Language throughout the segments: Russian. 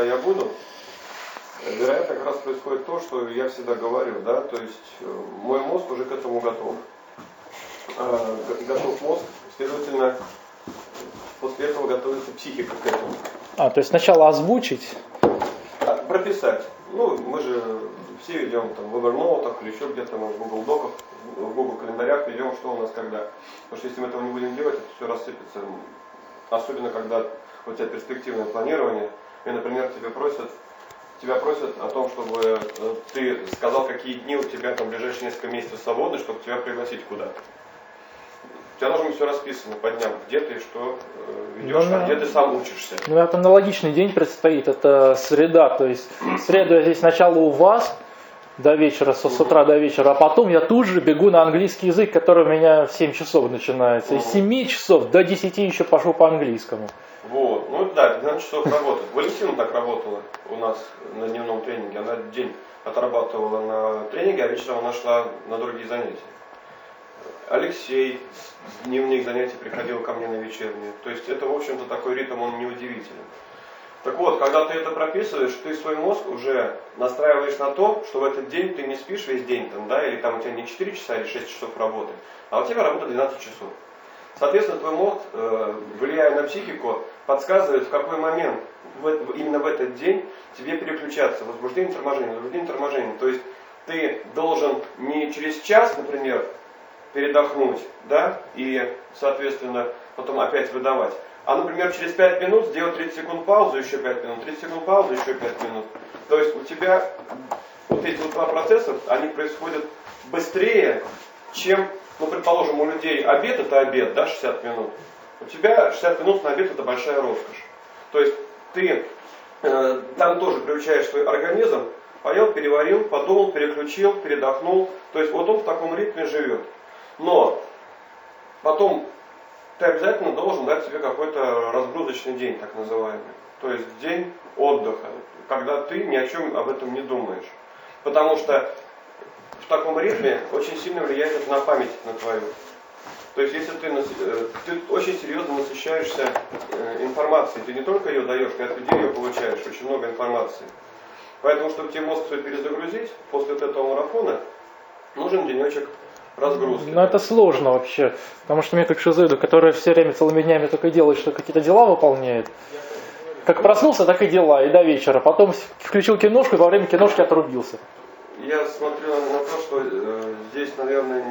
когда я буду, вероятно, как раз происходит то, что я всегда говорю, да, то есть э, мой мозг уже к этому готов. А, готов мозг, следовательно, после этого готовится психика к этому. А, то есть сначала озвучить? А, прописать. Ну, мы же все ведем там в Evernote или еще где-то в Google Доках, в Google календарях ведем, что у нас когда. Потому что если мы этого не будем делать, это все рассыпется. Особенно когда у тебя перспективное планирование, и, например, тебе просят тебя просят о том, чтобы э, ты сказал, какие дни у тебя там ближайшие несколько месяцев свободны, чтобы тебя пригласить куда-то. У тебя должно быть все расписано по дням, где ты и что э, ведешь, ну, а где ты сам учишься. Ну, это аналогичный день предстоит, это среда, то есть среда здесь сначала у вас, до вечера, с, с утра до вечера, а потом я тут же бегу на английский язык, который у меня в 7 часов начинается. Из 7 часов до 10 еще пошел по английскому. Вот, ну да, 12 часов работает. Валентина так работала у нас на дневном тренинге. Она день отрабатывала на тренинге, а вечером она шла на другие занятия. Алексей с дневных занятий приходил ко мне на вечерние. То есть это, в общем-то, такой ритм, он неудивительный. Так вот, когда ты это прописываешь, ты свой мозг уже настраиваешь на то, что в этот день ты не спишь весь день, там, да, или там у тебя не 4 часа или 6 часов работы, а у тебя работа 12 часов. Соответственно, твой мозг, э, влияя на психику, подсказывает, в какой момент именно в этот день тебе переключаться. Возбуждение, торможение, возбуждение, торможение. То есть ты должен не через час, например, передохнуть, да, и, соответственно, потом опять выдавать, а, например, через 5 минут сделать 30 секунд паузу, еще 5 минут, 30 секунд паузу, еще 5 минут. То есть у тебя вот эти вот два процесса, они происходят быстрее, чем, ну, предположим, у людей обед это обед, да, 60 минут. У тебя 60 минут на обед это большая роскошь. То есть ты э, там тоже приучаешь свой организм, поел, переварил, подумал, переключил, передохнул. То есть вот он в таком ритме живет. Но потом ты обязательно должен дать себе какой-то разгрузочный день, так называемый. То есть день отдыха, когда ты ни о чем об этом не думаешь. Потому что таком ритме очень сильно влияет на память на твою. То есть если ты, э, ты очень серьезно насыщаешься э, информацией, ты не только ее даешь, каждый день ее получаешь, очень много информации. Поэтому, чтобы тебе мозг свой перезагрузить, после вот этого марафона, нужен денечек разгрузки. Но это сложно вообще, потому что мне как шизоиду, который все время целыми днями только делает, что какие-то дела выполняет, как проснулся, так и дела, и до вечера. Потом включил киношку, и во время киношки отрубился. Я смотрю на то, что э, здесь, наверное,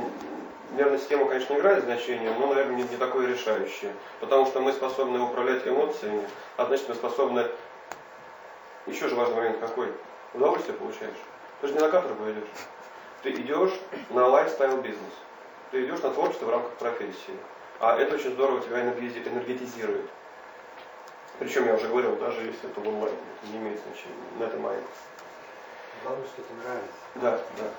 нервная система, конечно, играет значение, но, наверное, не, не такое решающее. Потому что мы способны управлять эмоциями, а значит, мы способны... Еще же важный момент какой? Удовольствие получаешь. Ты же не на каторгу идешь. Ты идешь на лайфстайл бизнес. Ты идешь на творчество в рамках профессии. А это очень здорово тебя энергетизирует. Причем я уже говорил, даже если это в онлайн, не имеет значения. На это мое. Главное, что это нравится. Да, да,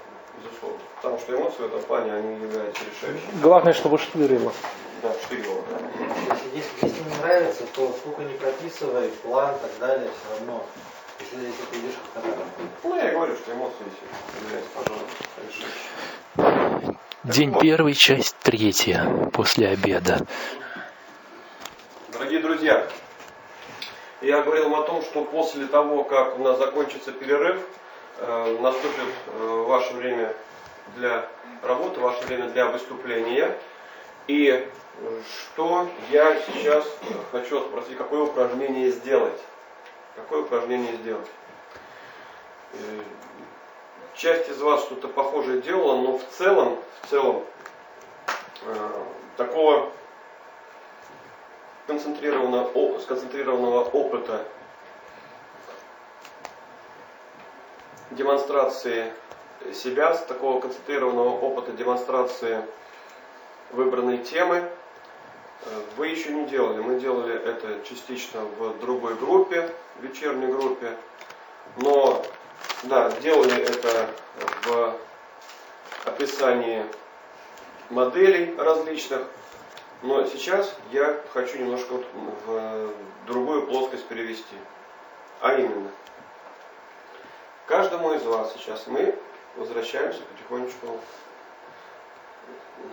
безусловно. Потому что эмоции в этом плане, они являются решающими. Главное, чтобы штырило. Да, штырило, да. Если, если не нравится, то сколько не прописывай, план и так далее, все равно если, если ты идешь к Ну, я и говорю, что эмоции являются, пожалуйста, День первый, часть третья, после обеда. Дорогие друзья, я говорил о том, что после того, как у нас закончится перерыв, наступит э, ваше время для работы, ваше время для выступления. И что я сейчас хочу спросить, какое упражнение сделать? Какое упражнение сделать? Э, часть из вас что-то похожее делала, но в целом, в целом, э, такого концентрированного, сконцентрированного опыта демонстрации себя, с такого концентрированного опыта демонстрации выбранной темы э, вы еще не делали. Мы делали это частично в другой группе, вечерней группе. Но, да, делали это в описании моделей различных. Но сейчас я хочу немножко вот в другую плоскость перевести. А именно, каждому из вас сейчас мы возвращаемся потихонечку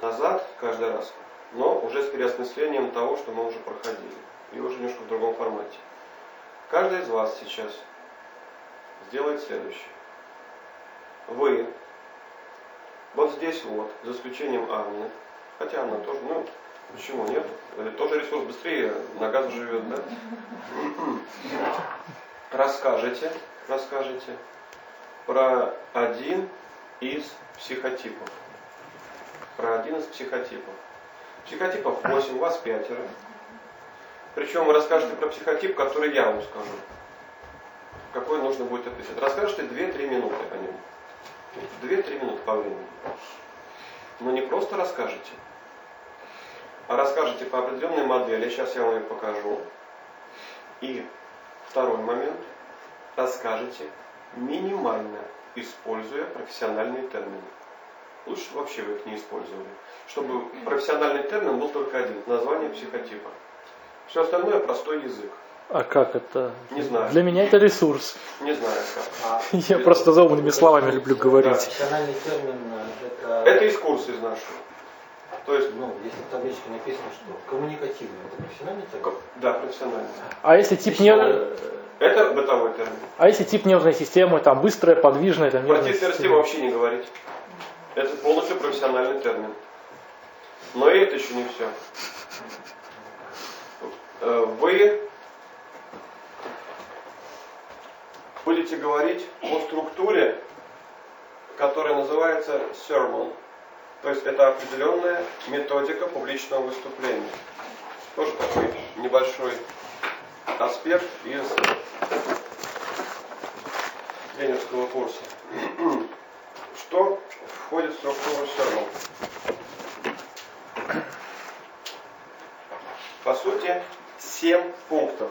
назад каждый раз, но уже с переосмыслением того, что мы уже проходили, и уже немножко в другом формате. Каждый из вас сейчас сделает следующее. Вы вот здесь вот, за исключением Анны, хотя она тоже, ну, почему нет? Тоже ресурс быстрее на газ живет, да? Расскажете, расскажете про один из психотипов. Про один из психотипов. Психотипов 8, у вас пятеро. Причем вы расскажете про психотип, который я вам скажу. Какой нужно будет описать. Расскажете 2-3 минуты о нем. 2-3 минуты по времени. Но не просто расскажете, а расскажете по определенной модели. Сейчас я вам ее покажу. И второй момент. Расскажете минимально, используя профессиональные термины. Лучше вообще вы их не использовали. Чтобы профессиональный термин был только один. Название психотипа. Все остальное простой язык. А как это? Не знаю. Для меня это ресурс. Не знаю как. А Я просто за умными словами люблю говорить. профессиональный термин э, это, Это из курса из нашего. То есть, ну, если в табличке написано, что коммуникативный, это профессиональный термин? да, профессионально. А если тип не... Это бытовой термин. А если тип нервной системы, там быстрая, подвижная, там Про тип система? вообще не говорить. Это полностью профессиональный термин. Но и это еще не все. Э, Вы будете говорить о структуре, которая называется sermon. То есть это определенная методика публичного выступления. Тоже такой небольшой аспект из тренерского курса. Что входит в структуру sermon? По сути, 7 пунктов.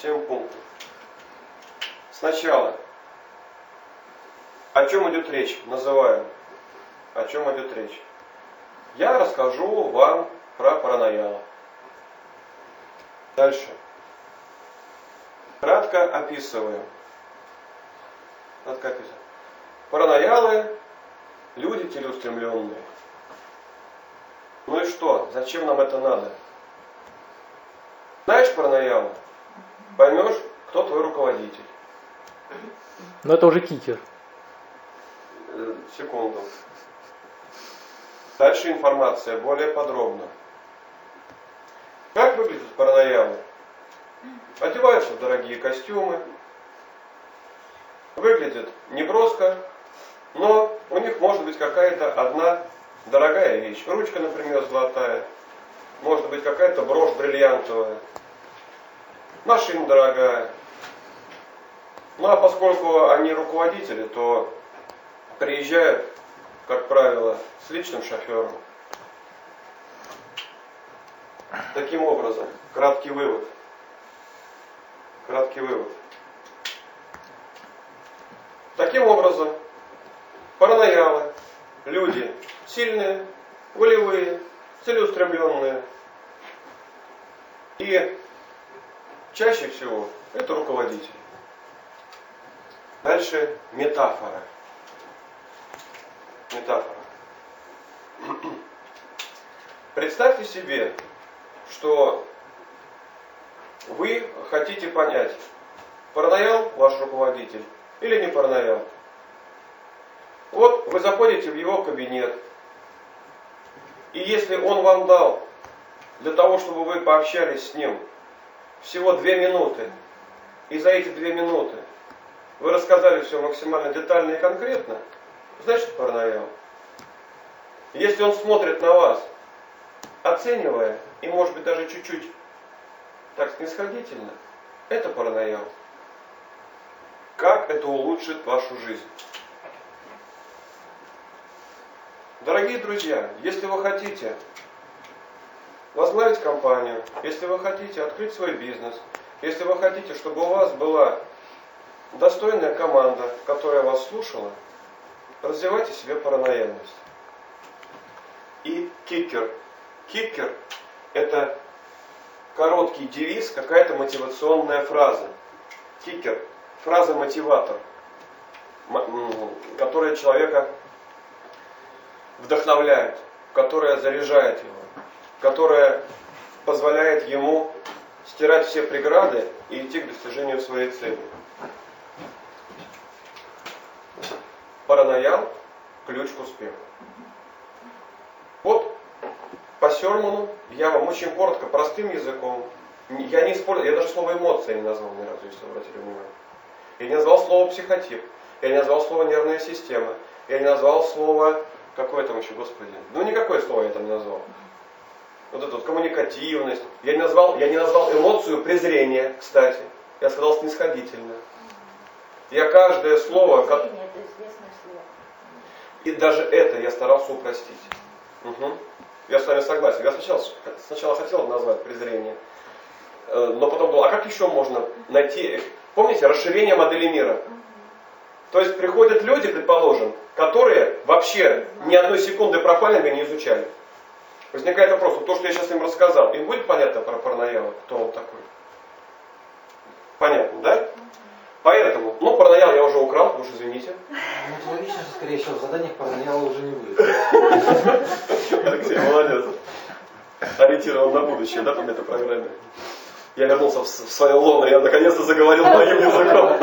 7 пунктов. Сначала, о чем идет речь, называю. О чем идет речь. Я расскажу вам про паранояла. Дальше. Кратко описываю. Кратко описываю. Параноялы – люди целеустремленные. Ну и что? Зачем нам это надо? Знаешь паранояла? Поймешь, кто твой руководитель. Но это уже кикер. Э, Секунду. Дальше информация более подробно. Как выглядят параноялы? Одеваются в дорогие костюмы, выглядят неброско, но у них может быть какая-то одна дорогая вещь. Ручка, например, золотая, может быть какая-то брошь бриллиантовая, машина дорогая. Ну а поскольку они руководители, то приезжают, как правило, с личным шофером. Таким образом, краткий вывод. Краткий вывод. Таким образом, параноялы, люди сильные, волевые, целеустремленные. И чаще всего это руководители. Дальше метафора. Метафора. Представьте себе, что вы хотите понять, параноял ваш руководитель или не параноял. Вот вы заходите в его кабинет, и если он вам дал для того, чтобы вы пообщались с ним всего две минуты, и за эти две минуты вы рассказали все максимально детально и конкретно, значит параноял. Если он смотрит на вас, оценивая, и может быть даже чуть-чуть так снисходительно, это параноял. Как это улучшит вашу жизнь? Дорогие друзья, если вы хотите возглавить компанию, если вы хотите открыть свой бизнес, если вы хотите, чтобы у вас была достойная команда, которая вас слушала, развивайте себе паранояльность. И кикер. Кикер – это короткий девиз, какая-то мотивационная фраза. Кикер – фраза-мотиватор, которая человека вдохновляет, которая заряжает его, которая позволяет ему стирать все преграды и идти к достижению своей цели. Паранаял – ключ к успеху. Вот по сермону я вам очень коротко, простым языком, я не использую, я даже слово эмоция не назвал ни разу, если обратили внимание. Я не назвал слово психотип, я не назвал слово нервная система, я не назвал слово, какое там еще, господи, ну никакое слово я там не назвал. Вот эту вот коммуникативность. Я не назвал, я не назвал эмоцию презрения, кстати. Я сказал снисходительно. Я каждое слово... Как... И даже это я старался упростить. Угу. Я с вами согласен. Я сначала, сначала хотел назвать презрение, э, но потом думал, а как еще можно найти, помните, расширение модели мира? То есть приходят люди, предположим, которые вообще ни одной секунды профайлинга не изучали. Возникает вопрос, вот то, что я сейчас им рассказал, им будет понятно про Парнаяла, кто он такой? Понятно, да? Поэтому, ну, Парнаял я уже украл, уж извините. Ну, логично, что, скорее всего, в заданиях параллела уже не будет. Алексей, молодец. Ориентирован на будущее, да, по этой программе? Я вернулся в свое лоно, я наконец-то заговорил моим языком.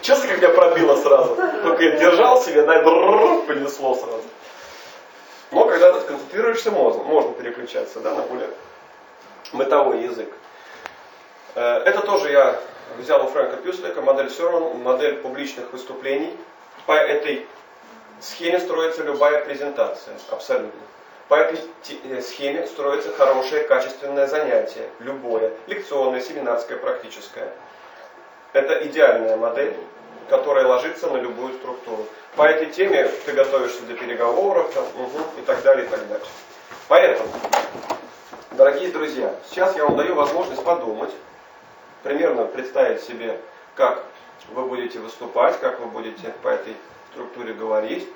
Честно, как меня пробило сразу. Только я держал себе, да, и понесло сразу. Но когда ты сконцентрируешься, можно, можно переключаться да, на более метовой язык. Э, это тоже я взял у Фрэнка Пюслика модель Серман, модель публичных выступлений. По этой схеме строится любая презентация, абсолютно. По этой э, схеме строится хорошее, качественное занятие, любое, лекционное, семинарское, практическое. Это идеальная модель, которая ложится на любую структуру. По этой теме ты готовишься для переговоров там, угу, и так далее, и так далее. Поэтому, дорогие друзья, сейчас я вам даю возможность подумать, примерно представить себе, как вы будете выступать, как вы будете по этой структуре говорить.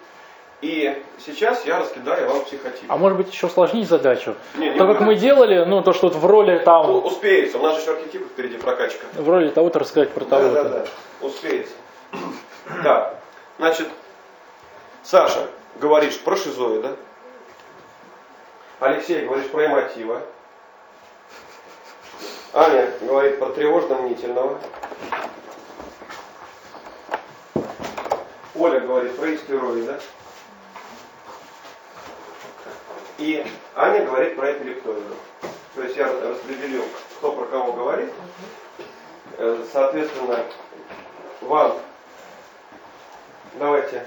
И сейчас я раскидаю вам психотип. А может быть еще усложнить задачу? Не, не то, как мы делали, ну, то, что вот в роли там, Успеется, у нас же еще архетипы впереди прокачка. в роли того-то рассказать про Да, того-то. да, да, успеется. Да, значит, Саша, говоришь про шизоида. Алексей, говоришь про эмотива. Аня говорит про тревожно-мнительного. Оля говорит про истероида. И Аня говорит про эпилептоида. То есть я распределил, кто про кого говорит. Э, Соответственно, вам давайте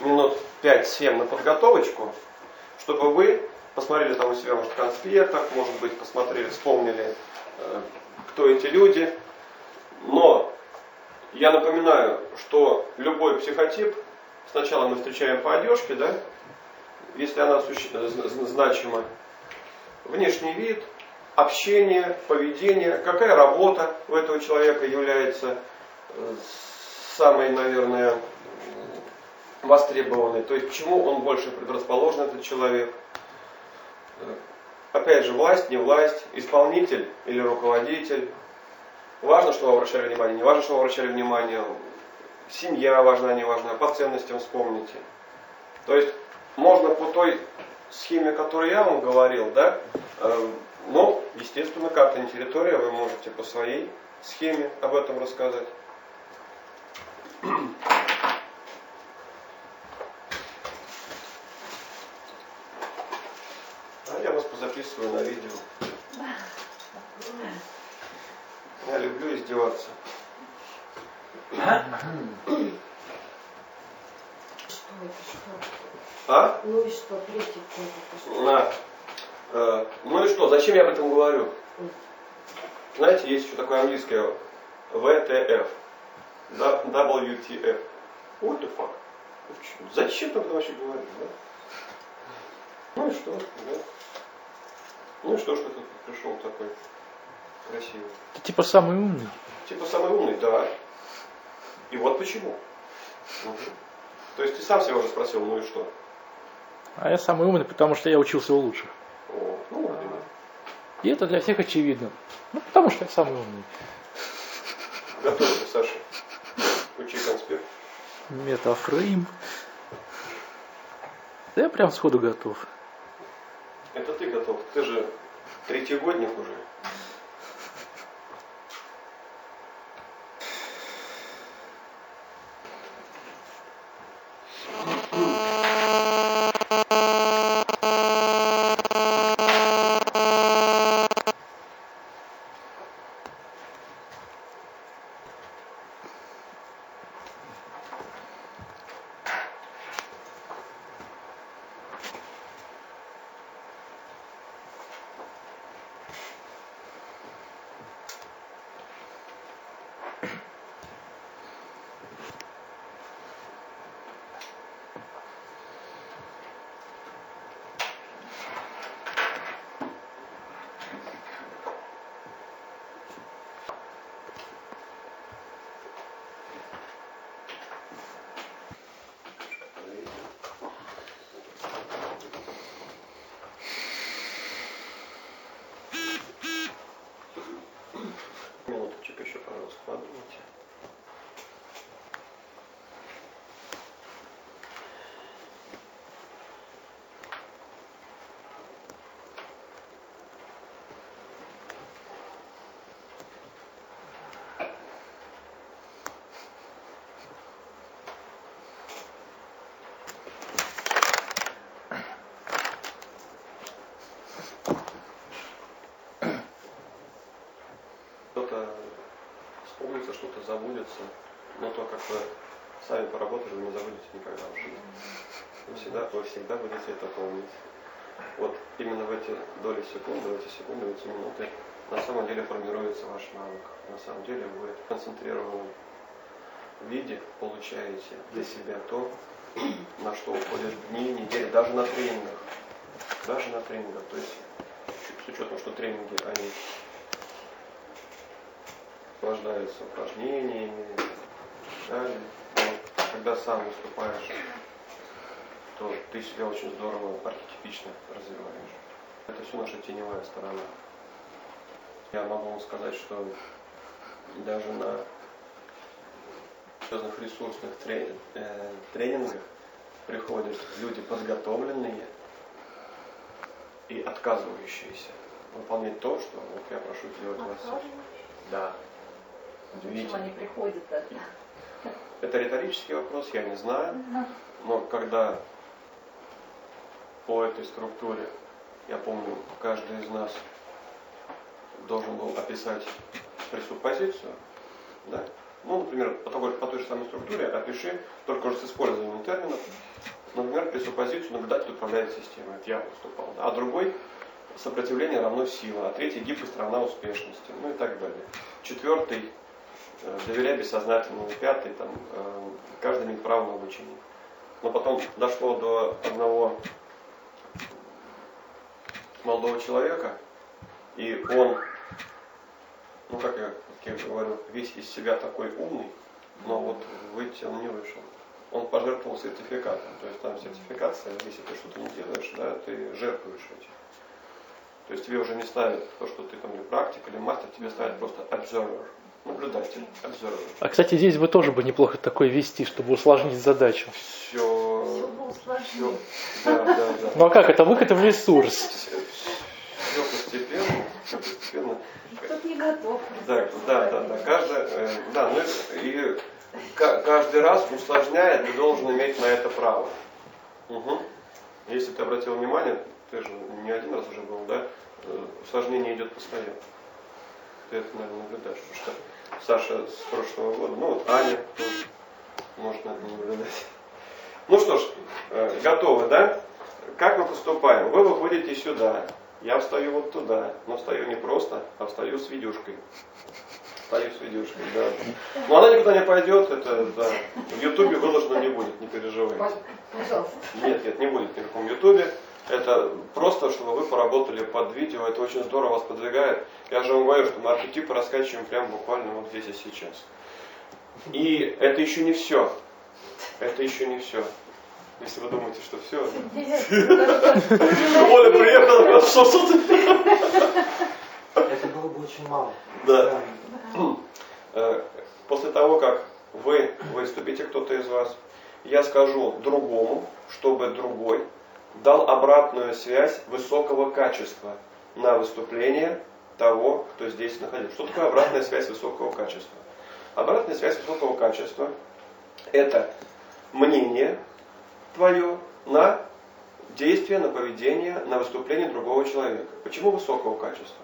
минут 5-7 на подготовочку, чтобы вы посмотрели там у себя, может, конспектах, может быть, посмотрели, вспомнили, кто эти люди. Но я напоминаю, что любой психотип, сначала мы встречаем по одежке, да, если она з- значима, внешний вид, общение, поведение, какая работа у этого человека является э, самой, наверное, востребованной, то есть к чему он больше предрасположен, этот человек. Опять же, власть, не власть, исполнитель или руководитель. Важно, что вы обращали внимание, не важно, что вы обращали внимание. Семья важна, не важна, по ценностям вспомните. То есть можно по той схеме, которую я вам говорил, да, э, ну, естественно, карта не территория, вы можете по своей схеме об этом рассказать. А я позаписываю на видео. Я люблю издеваться. Что это, что? А? Ну и что, что? На. Э, ну и что, зачем я об этом говорю? Знаете, есть еще такое английское WTF. WTF. What the fuck? Зачем этом вообще говоришь, да? Ну и что, да? Ну и что, что ты тут пришел такой красивый? Ты типа самый умный. Типа самый умный, да. И вот почему. Мгм. То есть ты сам себя уже спросил, ну и что? А я самый умный, потому что я учился у лучших. О, ну именно. И это для всех очевидно. Ну, потому что я самый умный. Готовься, Саша. Учи конспект. Метафрейм. Да я прям сходу готов. Это ты готов. Ты же третьегодник уже. Что-то забудется. Но то, как вы сами поработали, вы не забудете никогда в жизни. Вы всегда, вы всегда будете это помнить. Вот именно в эти доли секунды, в эти секунды, в эти минуты на самом деле формируется ваш навык. На самом деле вы в концентрированном виде получаете для себя то, на что уходят дни, недели, даже на тренингах. Даже на тренингах. То есть с учетом, что тренинги, они сопровождаются упражнениями и далее. Но когда сам выступаешь, то ты себя очень здорово архетипично развиваешь. Это все наша теневая сторона. Я могу вам сказать, что даже на серьезных ресурсных э, тренингах приходят люди подготовленные и отказывающиеся выполнять то, что вот я прошу сделать вас. Да. Почему они приходят тогда? Это риторический вопрос, я не знаю. Но когда по этой структуре, я помню, каждый из нас должен был описать пресуппозицию, да? Ну, например, по той, по той же самой структуре опиши, только уже с использованием терминов, например, пресуппозицию наблюдатель управляет системой, это я выступал, да? а другой сопротивление равно сила, а третий гибкость равна успешности, ну и так далее. Четвертый доверяй бессознательному, пятый, там, э, каждый имеет право на обучение. Но потом дошло до одного молодого человека, и он, ну как я, как я говорю, весь из себя такой умный, но вот выйти он не вышел. Он пожертвовал сертификатом. То есть там сертификация, если ты что-то не делаешь, да, ты жертвуешь этим. То есть тебе уже не ставят то, что ты там или практик, или мастер, тебе ставят просто observer, наблюдатель, observer. А, кстати, здесь бы тоже бы неплохо такое вести, чтобы усложнить задачу. Все. Все. Да, да, да. Ну а как это? Выход в ресурс. Все постепенно, все постепенно. Тут не готов. Да, да, да, да. Каждый, э, да, ну и ка- каждый раз усложняет, ты должен иметь на это право. Угу. Если ты обратил внимание, ты же не один раз уже был, да? Э, Усложнение идет постоянно. Ты это, наверное, наблюдаешь, потому что Саша с прошлого года, ну вот Аня может на это наблюдать. Ну что ж, э, готовы, да? Как мы поступаем? Вы выходите сюда, я встаю вот туда, но встаю не просто, а встаю с видюшкой. Встаю с видюшкой, да. Но она никуда не пойдет, это, да. В Ютубе выложено не будет, не переживайте. Пожалуйста. Нет, нет, не будет ни в каком Ютубе. Это просто, чтобы вы поработали под видео, это очень здорово вас подвигает. Я же вам говорю, что мы архетипы раскачиваем прямо буквально вот здесь и сейчас. И это еще не все. Это еще не все. Если вы думаете, что все. Оля приехала, что что ты? Это было бы очень мало. Да. Э, После того, как вы выступите, кто-то из вас, я скажу другому, чтобы другой дал обратную связь высокого качества на выступление того, кто здесь находится. Что такое обратная связь высокого качества? Обратная связь высокого качества – это мнение твое на действие, на поведение, на выступление другого человека. Почему высокого качества?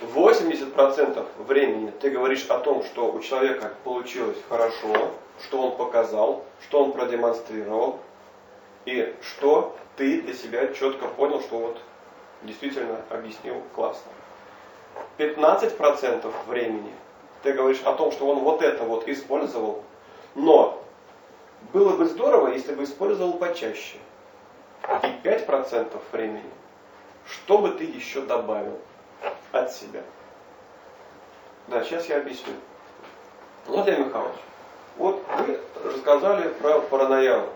80% времени ты говоришь о том, что у человека получилось хорошо, что он показал, что он продемонстрировал, и что ты для себя четко понял, что вот действительно объяснил классно. 15% времени ты говоришь о том, что он вот это вот использовал, но было бы здорово, если бы использовал почаще. И 5% времени, что бы ты еще добавил от себя. Да, сейчас я объясню. Владимир Михайлович, вот вы рассказали про параноялу.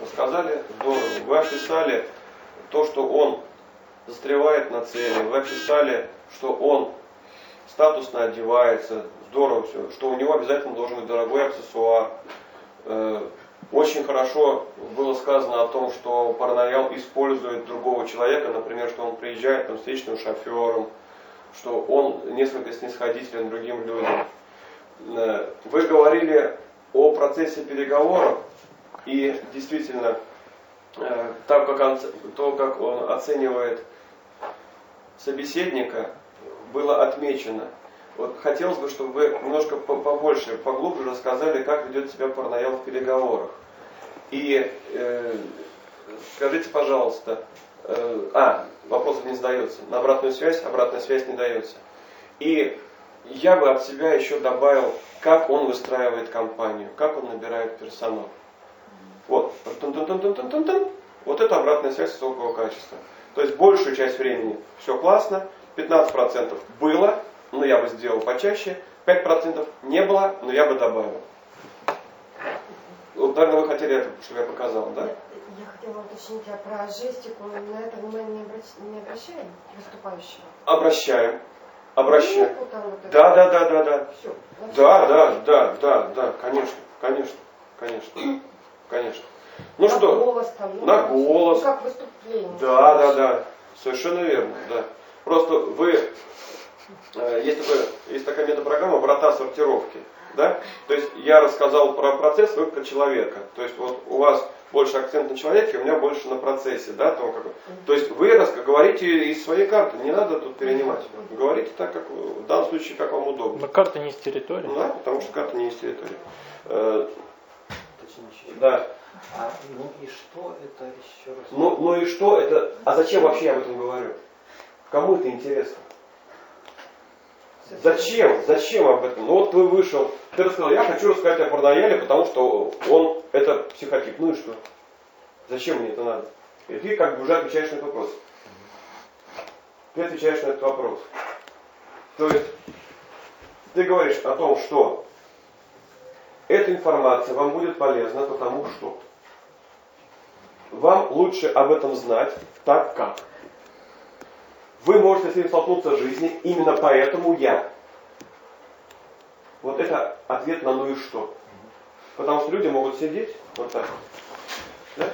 Рассказали здорово. Вы описали то, что он застревает на цели. Вы описали, что он статусно одевается. Здорово все. Что у него обязательно должен быть дорогой аксессуар. Э, Очень хорошо было сказано о том, что параноял использует другого человека, например, что он приезжает там встречным шофером, что он несколько снисходителен другим людям. Э, Вы говорили о процессе переговоров, и действительно, э, так как он, то, как он оценивает собеседника, было отмечено. вот хотелось бы, чтобы вы немножко по- побольше, поглубже рассказали, как ведет себя парноял в переговорах. И э, скажите, пожалуйста, э, а, вопросов не задается, на обратную связь, обратная связь не дается. И я бы от себя еще добавил, как он выстраивает компанию, как он набирает персонал. Вот, это обратная связь высокого качества. То есть большую часть времени все классно, 15% было, но я бы сделал почаще, 5% не было, но я бы добавил. Вот, наверное, вы хотели это, чтобы я показал, да? Я хотела уточнить, а про жестику на это внимание не, обращ- не обращаем выступающего? Обращаем. Обращаем. Там вот. Да, да, да, да, да. На Да, да, да, да, да, конечно, конечно, конечно, конечно. Ну на что, голос там. ну, на голос. Как выступление. да, да, да, совершенно верно, да. Просто вы, э, есть, такое, есть такая метапрограмма «Врата сортировки», да? То есть я рассказал про процесс, вы про человека. То есть вот у вас больше акцент на человеке, у меня больше на процессе, да, того, как... То есть вы говорите из своей карты, не надо тут перенимать. Говорите так, как в данном случае, как вам удобно. Но карта не с территории. Да, потому что карта не есть территория. Э, да. А, ну и что это еще раз? Ну, ну и что это? А зачем вообще я об этом говорю? Кому это интересно? Зачем? Зачем об этом? Ну вот вы вышел, ты рассказал, я хочу рассказать о Парнаяле, потому что он это психотип. Ну и что? Зачем мне это надо? И ты как бы уже отвечаешь на этот вопрос. Ты отвечаешь на этот вопрос. То есть ты говоришь о том, что эта информация вам будет полезна, потому что вам лучше об этом знать, так как. Вы можете с этим столкнуться в жизни, именно поэтому я. Вот это ответ на ну и что. Потому что люди могут сидеть вот так. Да?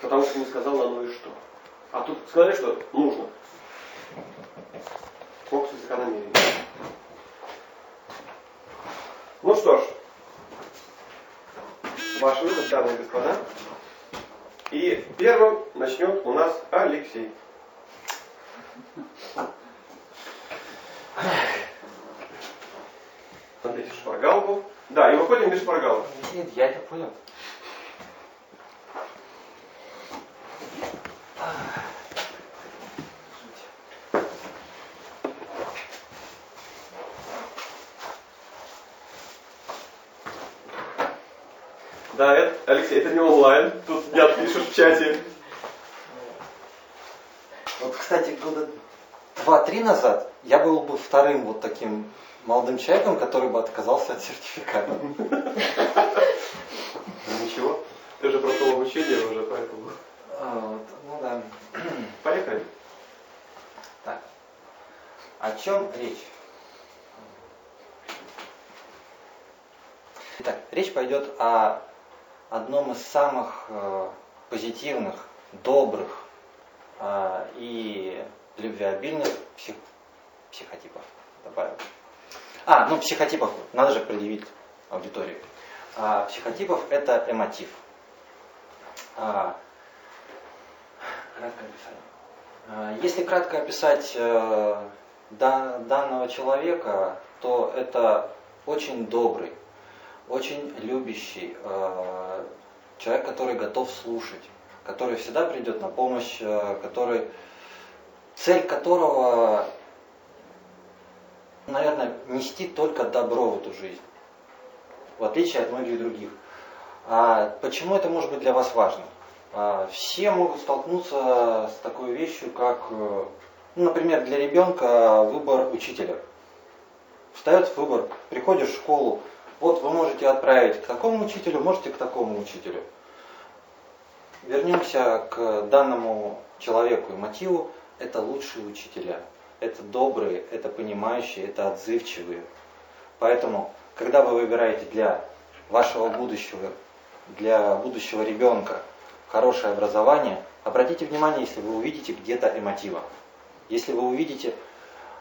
Потому что не сказал на ну и что. А тут сказали, что нужно. Фокус намерения. Ну что ж, ваш выбор, дамы и господа. И первым начнет у нас Алексей. Смотрите шпаргалку. Да, и выходим без шпаргалок. Нет, я не понял. Да, это, Алексей, это не онлайн. Тут не отпишешь в чате. Вот, кстати, года два-три назад я был бы вторым вот таким молодым человеком, который бы отказался от сертификата. Ну, Ничего. Ты же прошел обучение уже, поэтому. А, ну да. Поехали. Так. О чем речь? Итак, речь пойдет о одном из самых э, позитивных, добрых э, и любвеобильных псих- психотипов. Добавил. А, ну психотипов надо же предъявить аудитории. А, психотипов это эмотив. А, краткое описание. А, Если кратко описать э, да- данного человека, то это очень добрый, очень любящий э, человек, который готов слушать, который всегда придет на помощь, э, который цель которого, наверное, нести только добро в эту жизнь, в отличие от многих других. А почему это может быть для вас важно? А, Все могут столкнуться с такой вещью, как, э, ну, например, для ребенка выбор учителя. Встает выбор, приходишь в школу, вот вы можете отправить к такому учителю, можете к такому учителю. Вернемся к данному человеку и мотиву. Это лучшие учителя. Это добрые, это понимающие, это отзывчивые. Поэтому, когда вы выбираете для вашего будущего, для будущего ребенка хорошее образование, обратите внимание, если вы увидите где-то эмотива. Если вы увидите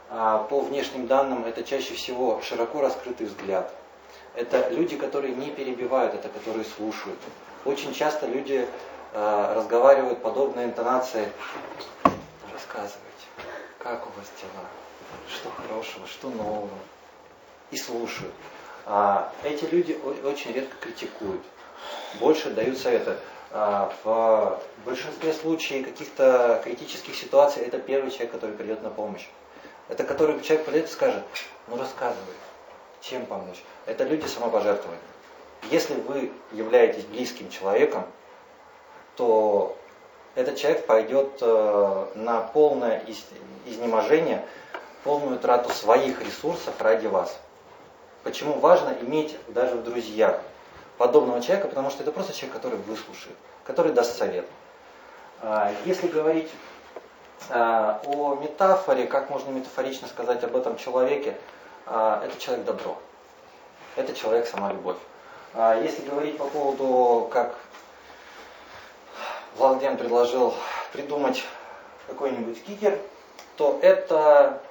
а, по внешним данным, это чаще всего широко раскрытый взгляд. Это люди, которые не перебивают, это которые слушают. Очень часто люди а, разговаривают подобной интонацией рассказывайте, как у вас дела, что хорошего, что нового. И слушают. А эти люди очень редко критикуют, больше дают советы. А в большинстве случаев каких-то критических ситуаций это первый человек, который придет на помощь. Это который человек придет и скажет, ну рассказывай, чем помочь. Это люди самопожертвования. Если вы являетесь близким человеком, то этот человек пойдет э, на полное изнеможение, полную трату своих ресурсов ради вас. Почему важно иметь даже в друзьях подобного человека, потому что это просто человек, который выслушает, который даст совет. А, если говорить а, о метафоре, как можно метафорично сказать об этом человеке, это человек добро. Это человек сама любовь. Если говорить по поводу, как Владлен предложил придумать какой-нибудь кикер, то это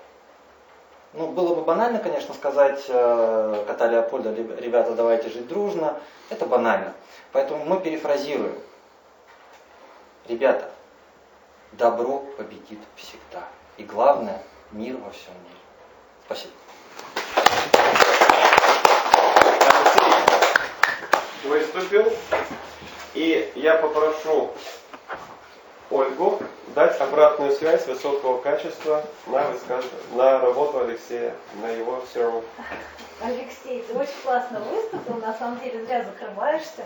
ну, было бы банально, конечно, сказать э, кота Леопольда, ребята, давайте жить дружно. Это банально. Поэтому мы перефразируем. Ребята, добро победит всегда. И главное, мир во всем мире. Спасибо. Выступил. И я попрошу Ольгу дать обратную связь высокого качества на, высказ... на работу Алексея, на его серву. Алексей, ты очень классно выступил, на самом деле зря закрываешься.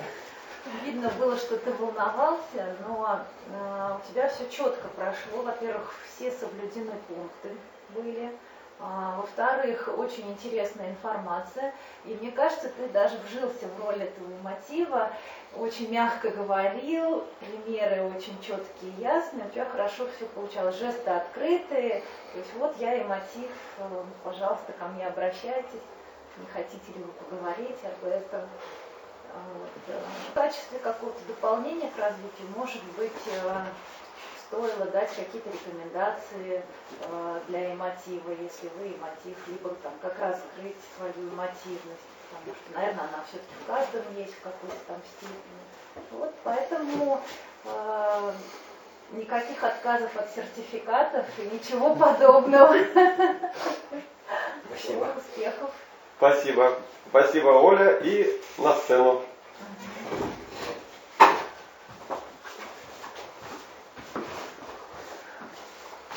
Видно было, что ты волновался, но э, у тебя все четко прошло. Во-первых, все соблюдены пункты были. А, во-вторых, очень интересная информация. И мне кажется, ты даже вжился в роль этого мотива, очень мягко говорил, примеры очень четкие и ясные, у тебя хорошо все получалось, жесты открытые. То есть вот я и мотив, э, пожалуйста, ко мне обращайтесь, не хотите ли вы поговорить об этом. А, вот. Э, в качестве какого-то дополнения к развитию, может быть, э, стоило дать какие-то рекомендации э, для эмотива, если вы эмотив, либо там как раз скрыть свою эмотивность, потому что, наверное, она все-таки в каждом есть в какой-то там степени. Вот, поэтому э, никаких отказов от сертификатов и ничего подобного. Спасибо. Успехов. Спасибо. Спасибо, Оля. И на сцену.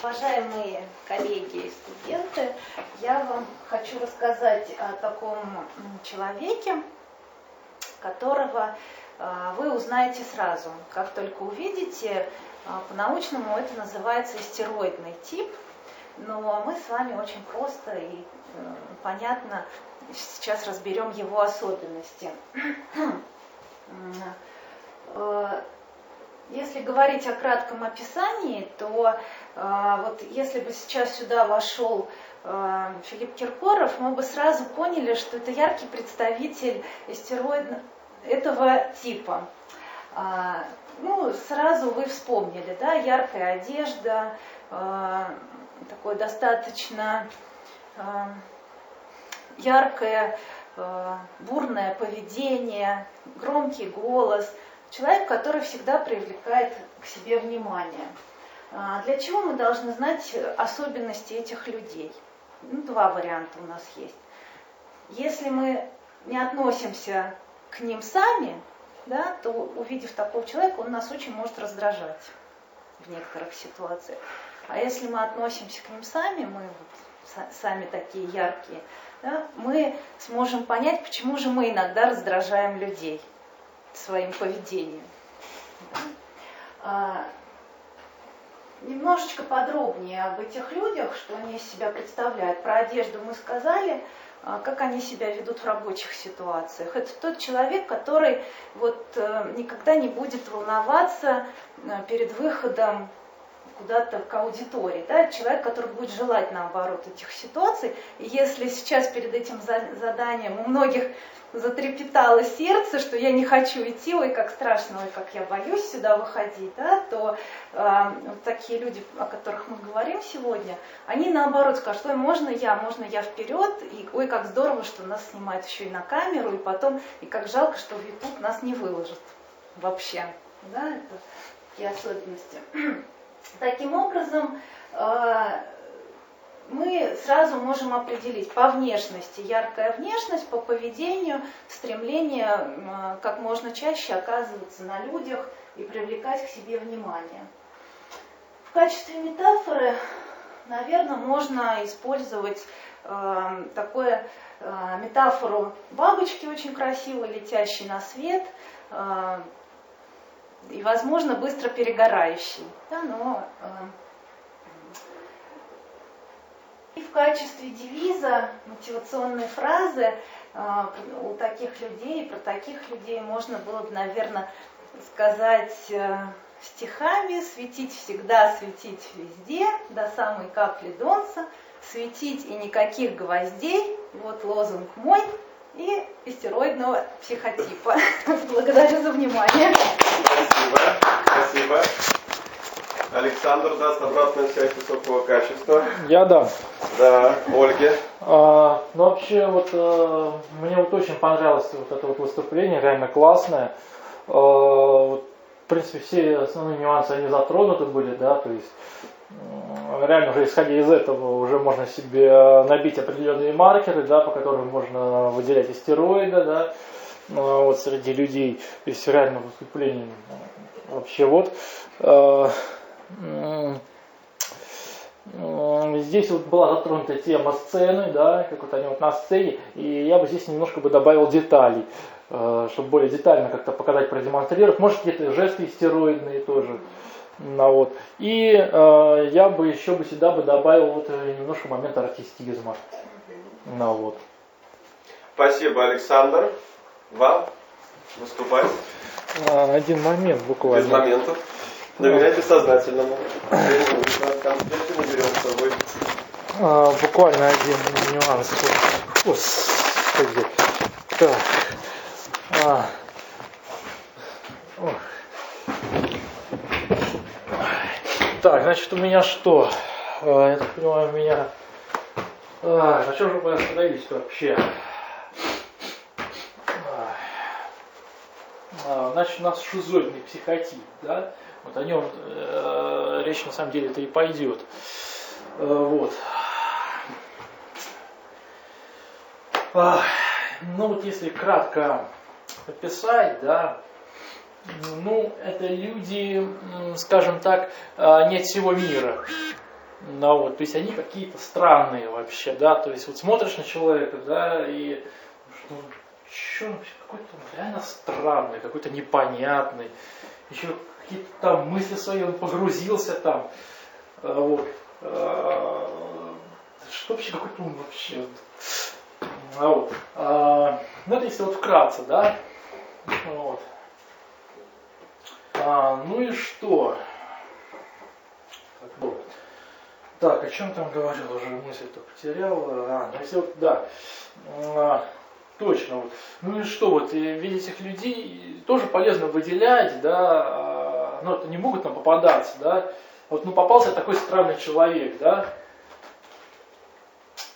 Уважаемые коллеги и студенты, я вам хочу рассказать о таком человеке, которого а, вы узнаете сразу. Как только увидите, а, по-научному это называется стероидный тип, но мы с вами очень просто и э, понятно сейчас разберем его особенности. Если говорить о кратком описании, то э, вот если бы сейчас сюда вошел э, Филипп Киркоров, мы бы сразу поняли, что это яркий представитель стероидного этого типа. Э, ну, сразу вы вспомнили, да, яркая одежда, э, такое достаточно яркое, бурное поведение, громкий голос – Человек, который всегда привлекает к себе внимание. А, для чего мы должны знать особенности этих людей? Ну, два варианта у нас есть. Если мы не относимся к ним сами, да, то увидев такого человека, он нас очень может раздражать в некоторых ситуациях. А если мы относимся к ним сами, мы вот сами такие яркие, да, мы сможем понять, почему же мы иногда раздражаем людей своим поведением. А, немножечко подробнее об этих людях, что они из себя представляют. Про одежду мы сказали, а, как они себя ведут в рабочих ситуациях. Это тот человек, который вот э, никогда не будет волноваться э, перед выходом куда-то к аудитории. Да? Человек, который будет желать, наоборот, этих ситуаций. И если сейчас перед этим заданием у многих затрепетало сердце, что я не хочу идти, ой, как страшно, ой, как я боюсь сюда выходить, да, то э, вот такие люди, о которых мы говорим сегодня, они наоборот скажут, ой, можно я, можно я вперед, и ой, как здорово, что нас снимают еще и на камеру, и потом, и как жалко, что в YouTube нас не выложат вообще, да, это такие особенности. Таким образом, э, мы сразу можем определить по внешности, яркая внешность, по поведению, стремление как можно чаще оказываться на людях и привлекать к себе внимание. В качестве метафоры, наверное, можно использовать э, такое э, метафору бабочки очень красиво, летящей на свет, э, и, возможно, быстро перегорающий. Да, но э, и в качестве девиза мотивационной фразы э, у таких людей, про таких людей можно было бы, наверное, сказать э, стихами «Светить всегда, светить везде, до самой капли донца, светить и никаких гвоздей». Вот лозунг мой и истероидного психотипа. Благодарю за внимание. Спасибо. Спасибо. Александр даст обратную связь высокого качества. Я дам. Да, Ольге. А, ну, вообще, вот э, мне вот очень понравилось вот это вот выступление, реально классное. А, вот, в принципе, все основные нюансы, они затронуты были, да, то есть реально уже исходя из этого уже можно себе набить определенные маркеры, да, по которым можно выделять астероиды, да, а, вот среди людей. То есть реально выступление вообще вот. А, здесь вот была затронута тема сцены, да, как вот они вот на сцене, и я бы здесь немножко бы добавил деталей, чтобы более детально как-то показать, продемонстрировать. Может, какие-то жесты истероидные тоже. Ну, вот. И э, я бы еще бы сюда бы добавил вот немножко момент артистизма. Ну, вот. Спасибо, Александр. Вам выступать. А, один момент буквально. Без моментов. Доверяйте сознательному. Конспекты наберем с собой. А, буквально один нюанс. Господи. Так. А. Ох. Так, значит, у меня что? А, я так понимаю, у меня... А, на чем же мы остановились вообще? А, значит, у нас шизоидный психотип, да? Вот о нем э, речь на самом деле это и пойдет. Э, вот. Ну вот если кратко описать, да, ну, это люди, скажем так, а, не от всего мира. Ну, вот, то есть они какие-то странные вообще, да, то есть вот смотришь на человека, да, и ну, что какой-то реально странный, какой-то непонятный, еще какие-то там мысли свои, он погрузился там, а, вот, а, что вообще какой-то он вообще, вот, ну это если вот вкратце, да, вот. А, ну и что? Так, вот. так, о чем там говорил, уже мысль-то потерял. А, ну если вот, да. А, точно. Вот. Ну и что, вот, видеть этих людей тоже полезно выделять, да, а, ну не могут нам попадаться, да. Вот, ну попался такой странный человек, да.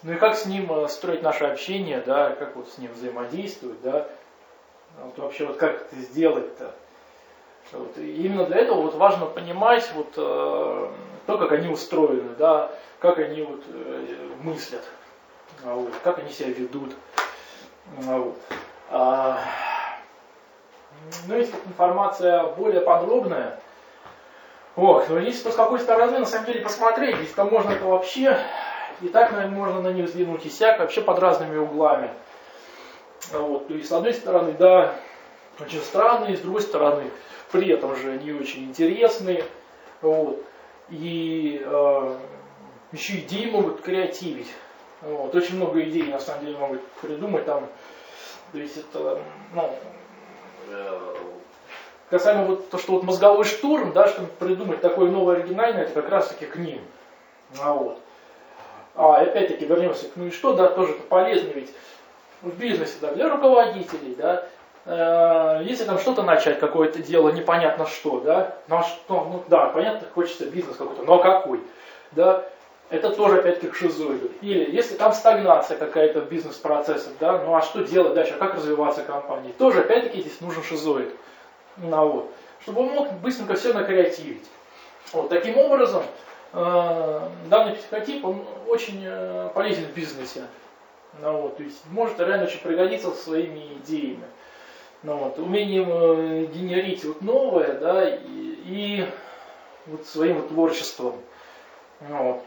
Ну и как с ним э, строить наше общение, да, как вот с ним взаимодействовать, да. Вот вообще вот как это сделать-то. Вот. И именно для этого вот важно понимать вот, э, то, как они устроены, да, как они вот, э, мыслят, а вот, как они себя ведут. А вот. А, ну, если информация более подробная, вот, но если с какой стороны на самом деле посмотреть, если там можно это вообще, и так, наверное, можно на них взглянуть, и сяк, вообще под разными углами. Вот, то есть, с одной стороны, да, очень странные, с другой стороны, при этом же они очень интересные. Вот. И э, еще идеи могут креативить. Вот. Очень много идей на самом деле могут придумать там. То есть это, ну, э, касаемо вот то, что вот мозговой штурм, да, чтобы придумать такое новое оригинальное, это как раз таки к ним. А, вот. а опять-таки вернемся к ну и что, да, тоже это полезно ведь в бизнесе, да, для руководителей, да, если там что-то начать, какое-то дело, непонятно что, да, ну, а что, ну да, понятно, хочется бизнес какой-то, но какой, да, это тоже опять-таки к шизоиду. Или если там стагнация какая-то в бизнес-процессах, да, ну а что делать дальше, как развиваться компании, тоже опять-таки здесь нужен шизоид. Ну, вот. Чтобы он мог быстренько все накреативить. Вот, таким образом, э, данный психотип, он очень э, полезен в бизнесе. Ну, вот, то есть может реально очень пригодиться своими идеями. Ну, вот, умением э, генерить вот новое, да, и, и вот своим творчеством. Ну, вот.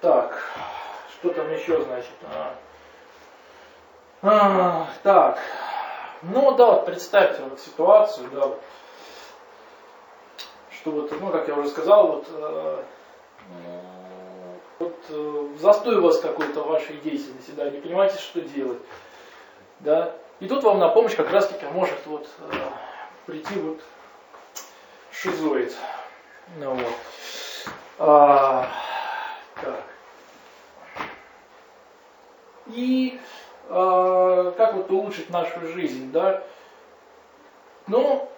Так, что там еще, значит? А. А, так, ну да, вот представьте вот ситуацию, да, вот, что вот, ну, как я уже сказал, вот, э, вот э, застой у вас какой-то в вашей деятельности, да, не понимаете, что делать, да, и тут вам на помощь как раз таки может вот э, прийти вот шизоид, ну вот, а, так, и э, как вот улучшить нашу жизнь, да, ну,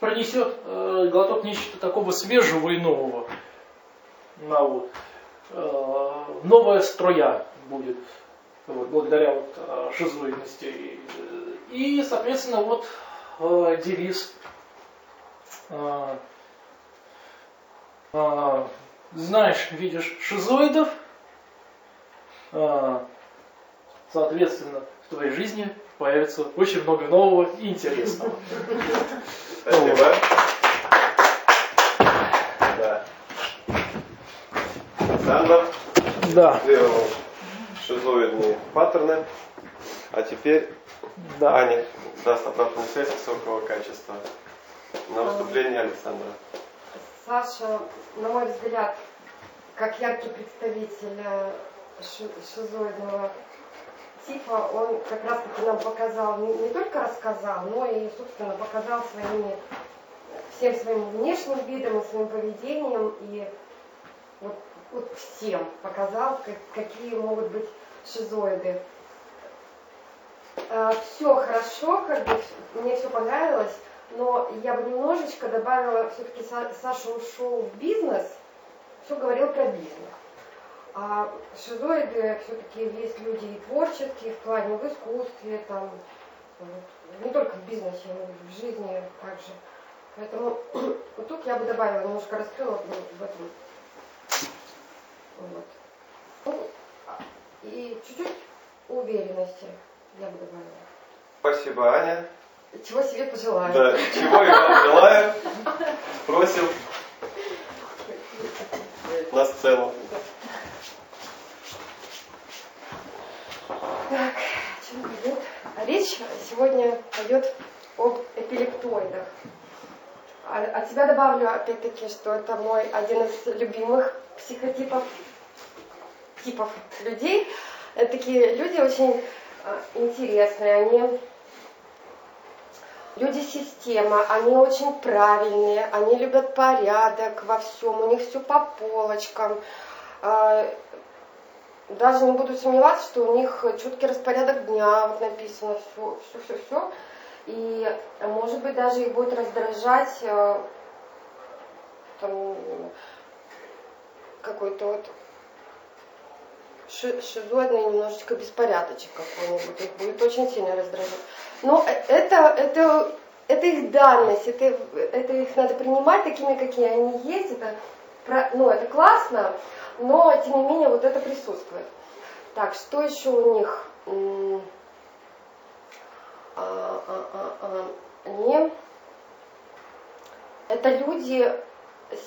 пронесет э, глоток нечто такого свежего и нового. Ну, вот. э, новая строя будет вот, благодаря вот, э, шизоидности. И, соответственно, вот э, девиз. Э, э, знаешь, видишь шизоидов, э, соответственно, в твоей жизни появится очень много нового и интересного. Спасибо. Да. Александр Да, шизоидные паттерны, а теперь да. Аня даст обратную связь высокого качества на выступление Александра. Саша, на мой взгляд, как яркий представитель э, ши- шизоидного типа, он как раз таки нам показал, не, не только рассказал, но и, собственно, показал своими, всем своим внешним видом и своим поведением, и вот, вот всем показал, как- какие могут быть шизоиды. все хорошо, как бы мне все понравилось, но я бы немножечко добавила, все-таки Саша ушел в бизнес, все говорил про бизнес. А шизоиды все-таки есть люди и творческие в плане в искусстве, там, не только в бизнесе, но и в жизни также. Поэтому вот тут я бы добавила, немножко раскрыла в этом. Вот. Ну, а- и чуть-чуть уверенности я бы добавила. Спасибо, Аня. Чего себе пожелаю. Да, чего я вам желаю. Просим на сцену. Так, о чем пойдет? А Речь сегодня пойдет об эпилептоидах. А- От себя добавлю опять-таки, что это мой один из любимых психотипов типов людей. Это такие люди очень а, интересные, они люди система, они очень правильные, они любят порядок во всем, у них все по полочкам. А, даже не буду сомневаться, что у них четкий распорядок дня, вот написано все, все, все, все. И может быть даже их будет раздражать э, там, какой-то вот ши- шизоидный немножечко беспорядочек какой-нибудь, их будет очень сильно раздражать. Но э- это, это, это их данность, это, это их надо принимать такими, какие они есть, это, ну, это классно, но тем не менее вот это присутствует. Так, что еще у них? А, а, а, а, Они, это люди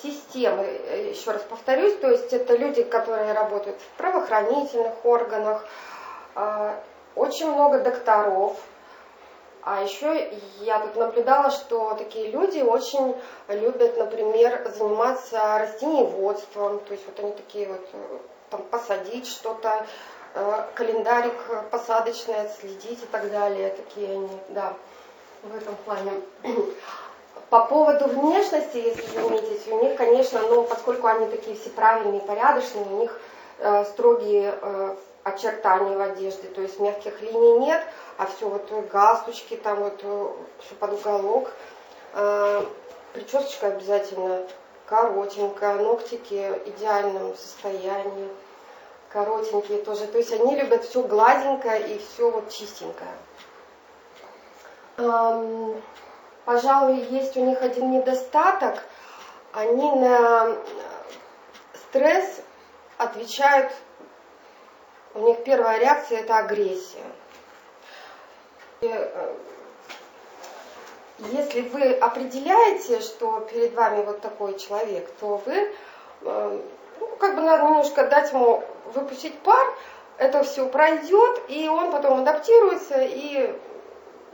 системы, э, еще раз повторюсь, то есть это люди, которые работают в правоохранительных органах, а, очень много докторов, а еще я тут наблюдала, что такие люди очень любят, например, заниматься растениеводством, то есть вот они такие вот, э, там, посадить что-то, э, календарик посадочный отследить и так далее, такие они, да, в этом плане. По поводу внешности, если заметить, у них, конечно, ну, поскольку они такие все правильные, порядочные, у них э, строгие э, очертания в одежде, то есть мягких линий нет, а все вот э, галстучки, там вот все под уголок. Э, причесочка обязательно коротенькая, ногтики в идеальном состоянии, коротенькие тоже. То есть они любят все гладенькое и все вот чистенькое. Пожалуй, есть у них один недостаток. они на стресс отвечают, у них первая реакция это агрессия. Э, если вы определяете, что перед вами вот такой человек, то вы э, ну, как бы надо немножко дать ему выпустить пар, это все пройдет, и он потом адаптируется, и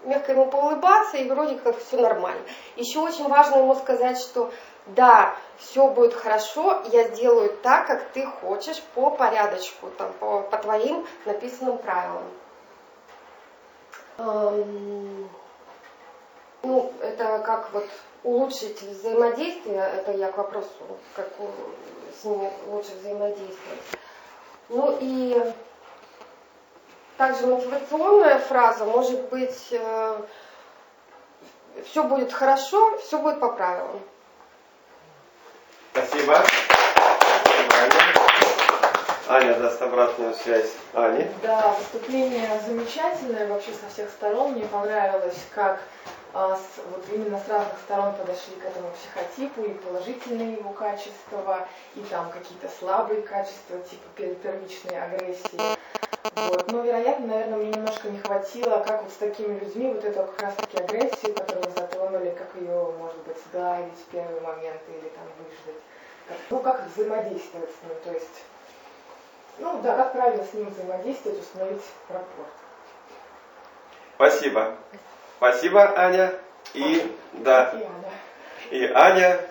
мягко ему поулыбаться, и вроде как все нормально. Еще очень важно ему сказать, что да, все будет хорошо, я сделаю так, как ты хочешь, по порядочку, там, по, по твоим написанным правилам. Эм, ну, это как вот улучшить взаимодействие, это я к вопросу, как с ними лучше взаимодействовать. Ну и также мотивационная фраза может быть э, все будет хорошо, все будет по правилам. Спасибо. Аня. Аня даст обратную связь. Ане. Да, выступление замечательное вообще со всех сторон. Мне понравилось, как с, вот именно с разных сторон подошли к этому психотипу, и положительные его качества, и там какие-то слабые качества, типа первичной агрессии. Вот. Но, вероятно, наверное, мне немножко не хватило, как вот с такими людьми, вот эту как раз-таки агрессию, которую затронули, как ее, может быть, сгладить в первый момент или там выждать. Как, ну, как взаимодействовать с ним, то есть, ну, да, как правильно с ним взаимодействовать, установить рапорт. Спасибо. Спасибо, Аня. И, да, и Аня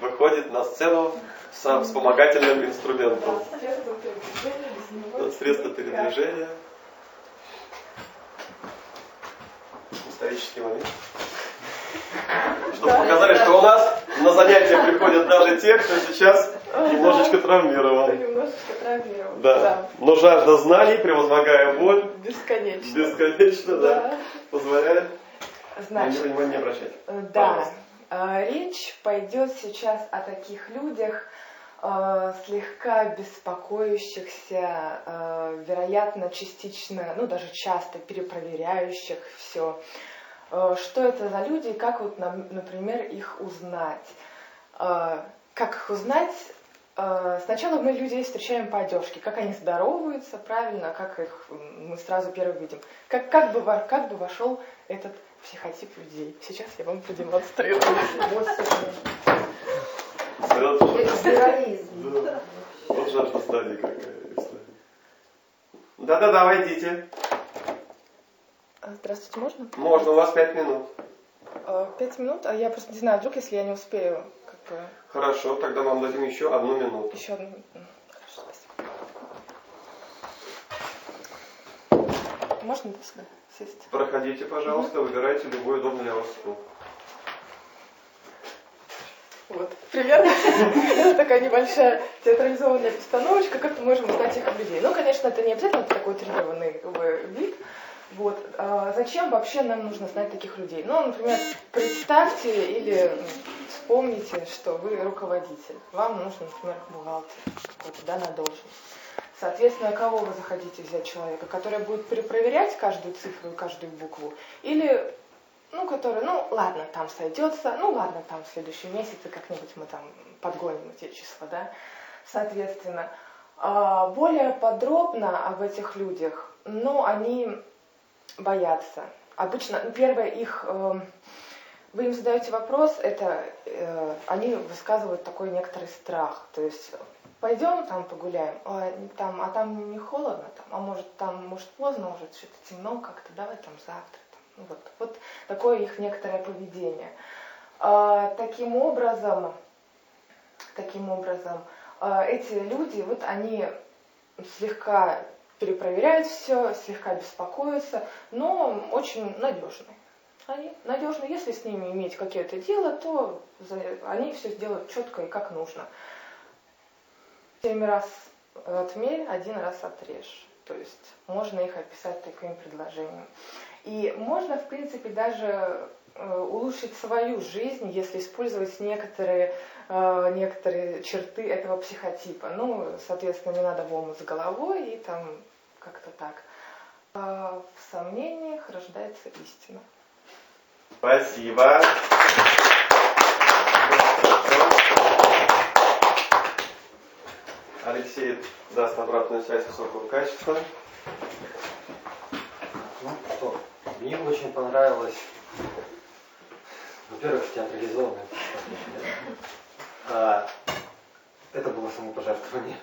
выходит на сцену с вспомогательным инструментом. Средство передвижения. Исторический момент. Чтобы показали, что у нас на занятия приходят даже те, кто сейчас немножечко травмирован. Немножечко травмирован. Да. Но жажда знаний, превозмогая боль, бесконечно, бесконечно, да, позволяет Значит, внимание не обращать. Э, да, э, речь пойдет сейчас о таких людях, э, слегка беспокоящихся, вероятно, частично, ну даже часто перепроверяющих все. Что это за люди и как вот, например, их узнать? Как их узнать? Сначала мы людей встречаем по одежке, как они здороваются, правильно, как их мы сразу первым видим. Как, как, бы, как бы вошел этот психотип людей. Сейчас я вам продемонстрирую. Героизм. Вот жажда знаний какая. Да-да-да, войдите. Здравствуйте, можно? Можно, у вас пять минут. А, пять минут? А я просто не знаю, вдруг, если я не успею, как бы... Хорошо, тогда вам дадим еще одну минуту. Еще одну Хорошо, спасибо. Можно сюда? Сесть. Проходите, пожалуйста, выбирайте любой удобный для вас стул. Вот, примерно такая небольшая театрализованная постановочка, как мы можем узнать этих людей. Ну, конечно, это не обязательно такой тренированный как бы, вид. Вот. А зачем вообще нам нужно знать таких людей? Ну, например, представьте или вспомните, что вы руководитель. Вам нужен, например, бухгалтер, какой-то да, на должность. Соответственно, кого вы захотите взять человека, который будет перепроверять каждую цифру и каждую букву, или, ну, который, ну, ладно, там сойдется, ну, ладно, там в следующем месяце как-нибудь мы там подгоним эти числа, да, соответственно. А, более подробно об этих людях, ну, они боятся. Обычно, ну, первое их, эм, вы им задаете вопрос, это э, они высказывают такой некоторый страх, то есть пойдем там погуляем, а там, а там не холодно, там, а может там, может поздно, может что-то темно как-то, давай там завтра. Там. Ну, вот, вот такое их некоторое поведение. А, таким образом, таким образом, а, эти люди, вот они слегка перепроверяют все, слегка беспокоятся, но очень надежные. Они надежны, если с ними иметь какое-то дело, то они все сделают четко и как нужно. Семь раз отмерь, один раз отрежь. То есть можно их описать таким предложением. И можно, в принципе, даже э, улучшить свою жизнь, если использовать некоторые, э, некоторые черты этого психотипа. Ну, соответственно, не надо в с головой и там как-то так. А в сомнениях рождается истина. Спасибо. Алексей даст обратную связь высокого качества. Ну что, мне очень понравилось, во-первых, театрализованное представление. А, это было самопожертвование.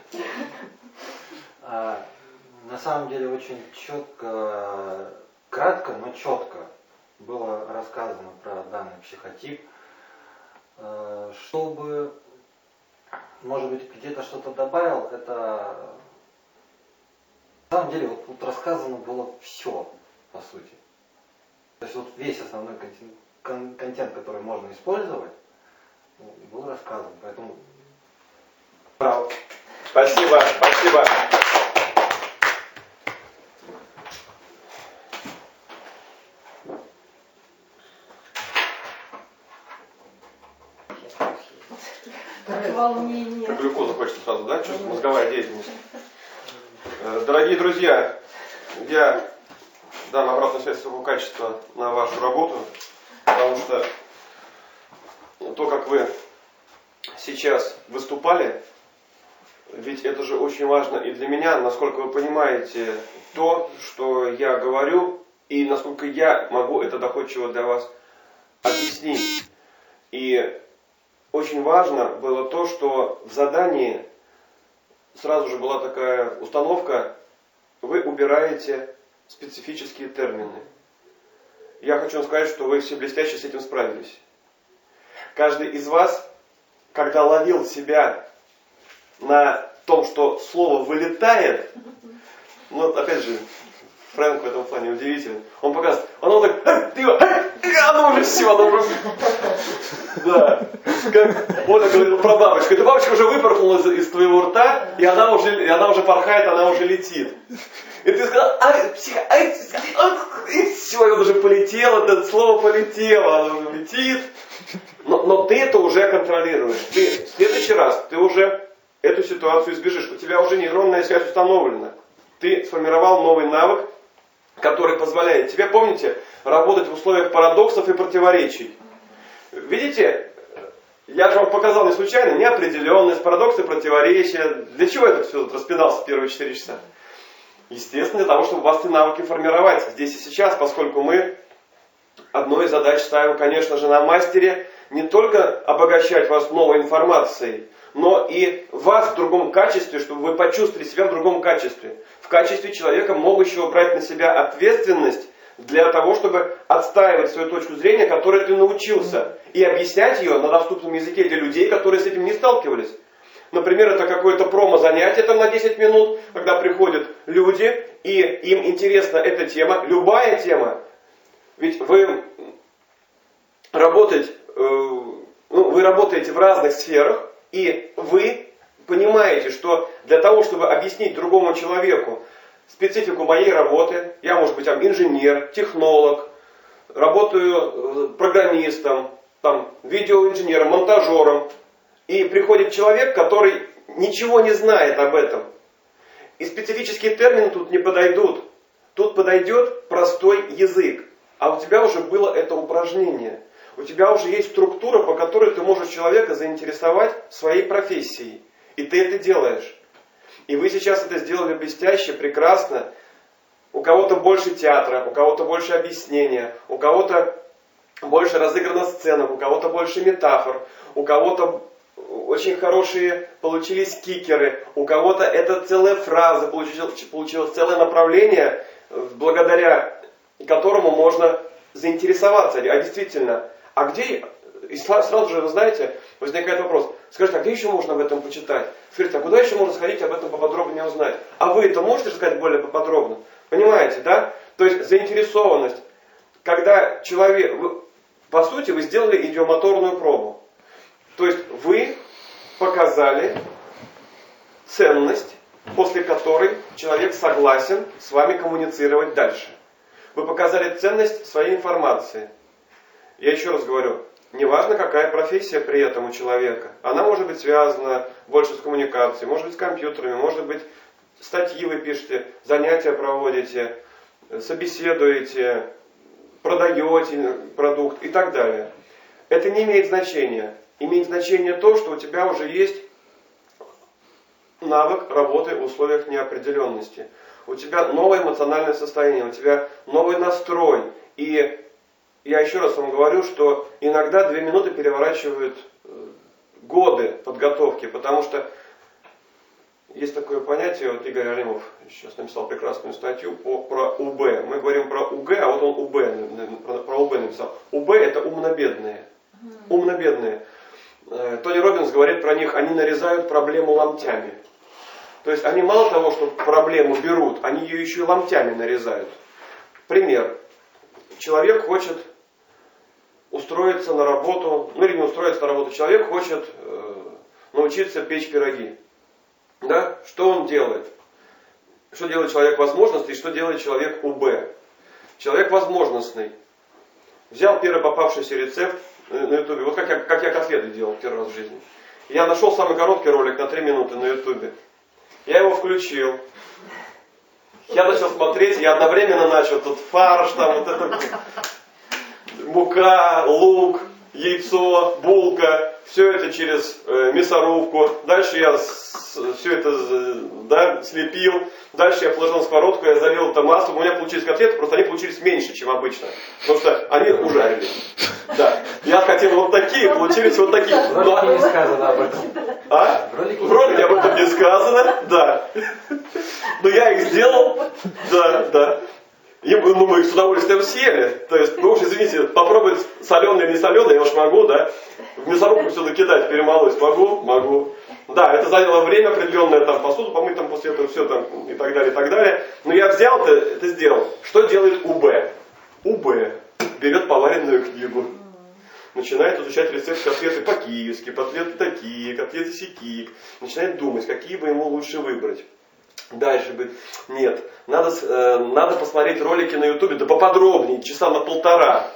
А, на самом деле очень четко, кратко, но четко было рассказано про данный психотип, а, чтобы, может быть, где-то что-то добавил, это на самом деле вот тут рассказано было все, по сути. То есть вот весь основной контент, кон- контент который можно использовать, ну, был рассказан. Поэтому Браво. Спасибо, спасибо. Волнения. Глюкозу хочется сразу, да? Чувство мозговая деятельность. Э, Дорогие друзья, я дам обратную связь своего качества на вашу работу, потому что то, как вы сейчас выступали, ведь это же очень важно и для меня, насколько вы понимаете то, что я говорю, и насколько я могу это доходчиво для вас объяснить. И очень важно было то, что в задании сразу же была такая установка, вы убираете специфические термины. Я хочу вам сказать, что вы все блестяще с этим справились. Каждый из вас, когда ловил себя на том, что слово вылетает, ну, опять же, Фрэнк в этом плане удивителен. Он показывает, оно так, «Эх, ты его, оно уже все, оно уже... Да. Как Оля говорила про бабочку. Эта бабочка уже выпорхнула из, из твоего рта, и она уже, и она уже порхает, она уже летит. И ты сказал, ай, психо, ай, и все, и он уже полетел, это слово полетело, оно уже летит. Но, но ты это уже контролируешь. Ты в следующий раз ты уже эту ситуацию избежишь. У тебя уже нейронная связь установлена. Ты сформировал новый навык, который позволяет тебе, помните, работать в условиях парадоксов и противоречий. Видите, я же вам показал не случайно неопределенность, парадоксы, противоречия. Для чего это все тут распинался первые 4 часа? Естественно, для того, чтобы у вас эти навыки формировать здесь и сейчас, поскольку мы одной из задач ставим, конечно же, на мастере не только обогащать вас новой информацией, но и вас в другом качестве, чтобы вы почувствовали себя в другом качестве. В качестве человека, могущего брать на себя ответственность для того, чтобы отстаивать свою точку зрения, которой ты научился, и объяснять ее на доступном языке для людей, которые с этим не сталкивались. Например, это какое-то промо-занятие там на 10 минут, когда приходят люди, и им интересна эта тема, любая тема. Ведь вы работаете, э, ну, вы работаете в разных сферах, и вы понимаете, что для того, чтобы объяснить другому человеку специфику моей работы, я, может быть, там, инженер, технолог, работаю э, программистом, там, видеоинженером, монтажером, и приходит человек, который ничего не знает об этом. И специфические термины тут не подойдут. Тут подойдет простой язык. А у тебя уже было это упражнение. У тебя уже есть структура, по которой ты можешь человека заинтересовать своей профессией. И ты это делаешь. И вы сейчас это сделали блестяще, прекрасно. У кого-то больше театра, у кого-то больше объяснения, у кого-то больше разыграно сценок, у кого-то больше метафор, у кого-то очень хорошие получились кикеры, у кого-то это целая фраза, получилось, получилось целое направление, благодаря которому можно заинтересоваться. А действительно, а где, и сразу же, вы знаете, возникает вопрос, скажите, а где еще можно об этом почитать? Скажите, а куда еще можно сходить об этом поподробнее узнать? А вы это можете рассказать более поподробно? Понимаете, да? То есть заинтересованность, когда человек, вы, по сути, вы сделали идиомоторную пробу. То есть вы показали ценность, после которой человек согласен с вами коммуницировать дальше. Вы показали ценность своей информации. Я еще раз говорю, неважно какая профессия при этом у человека. Она может быть связана больше с коммуникацией, может быть с компьютерами, может быть статьи вы пишете, занятия проводите, собеседуете, продаете продукт и так далее. Это не имеет значения. Имеет значение то, что у тебя уже есть навык работы в условиях неопределенности. У тебя новое эмоциональное состояние, у тебя новый настрой. И я еще раз вам говорю, что иногда две минуты переворачивают э, годы подготовки, потому что есть такое понятие, вот Игорь Алимов сейчас написал прекрасную статью по, про УБ. Мы говорим про УГ, а вот он УБ, про, про УБ написал. УБ это умно-бедные. Умно-бедные. Э, Тони Робинс говорит про них, они нарезают проблему ломтями. То есть они мало того, что проблему берут, они ее еще и ломтями нарезают. Пример. Человек хочет устроиться на работу, ну или не устроиться на работу, человек хочет э, научиться печь пироги. Да? Что он делает? Что делает человек возможностный и что делает человек УБ? Человек возможностный. Взял первый попавшийся рецепт э, на ютубе. Вот как я, как я котлеты делал первый раз в жизни. Я нашел самый короткий ролик на 3 минуты на ютубе. Я его включил. Я начал смотреть, я одновременно начал тут фарш, там вот это мука, лук, яйцо, булка, все это через э, мясорубку. Дальше я все это да, слепил. Дальше я положил на сковородку, я залил это маслом. У меня получились котлеты, просто они получились меньше, чем обычно. Потому что они ужарили. Да. Я хотел вот такие, получились вот такие. В ролике не сказано об этом. А? В ролике, В ролике об этом не сказано, да. Но я их сделал, да, да. И ну, мы их с удовольствием съели. То есть, ну уж извините, попробовать соленое, не соленое, я уж могу, да. В мясорубку все накидать, перемолоть могу, могу. Да, это заняло время определенное, там, посуду помыть там после этого, все там, и так далее, и так далее. Но я взял это, это сделал. Что делает УБ? УБ берет поваренную книгу, начинает изучать рецепт котлеты по-киевски, котлеты такие, котлеты сякие, начинает думать, какие бы ему лучше выбрать. Дальше говорит, нет, надо, э, надо посмотреть ролики на ютубе, да поподробнее, часа на полтора.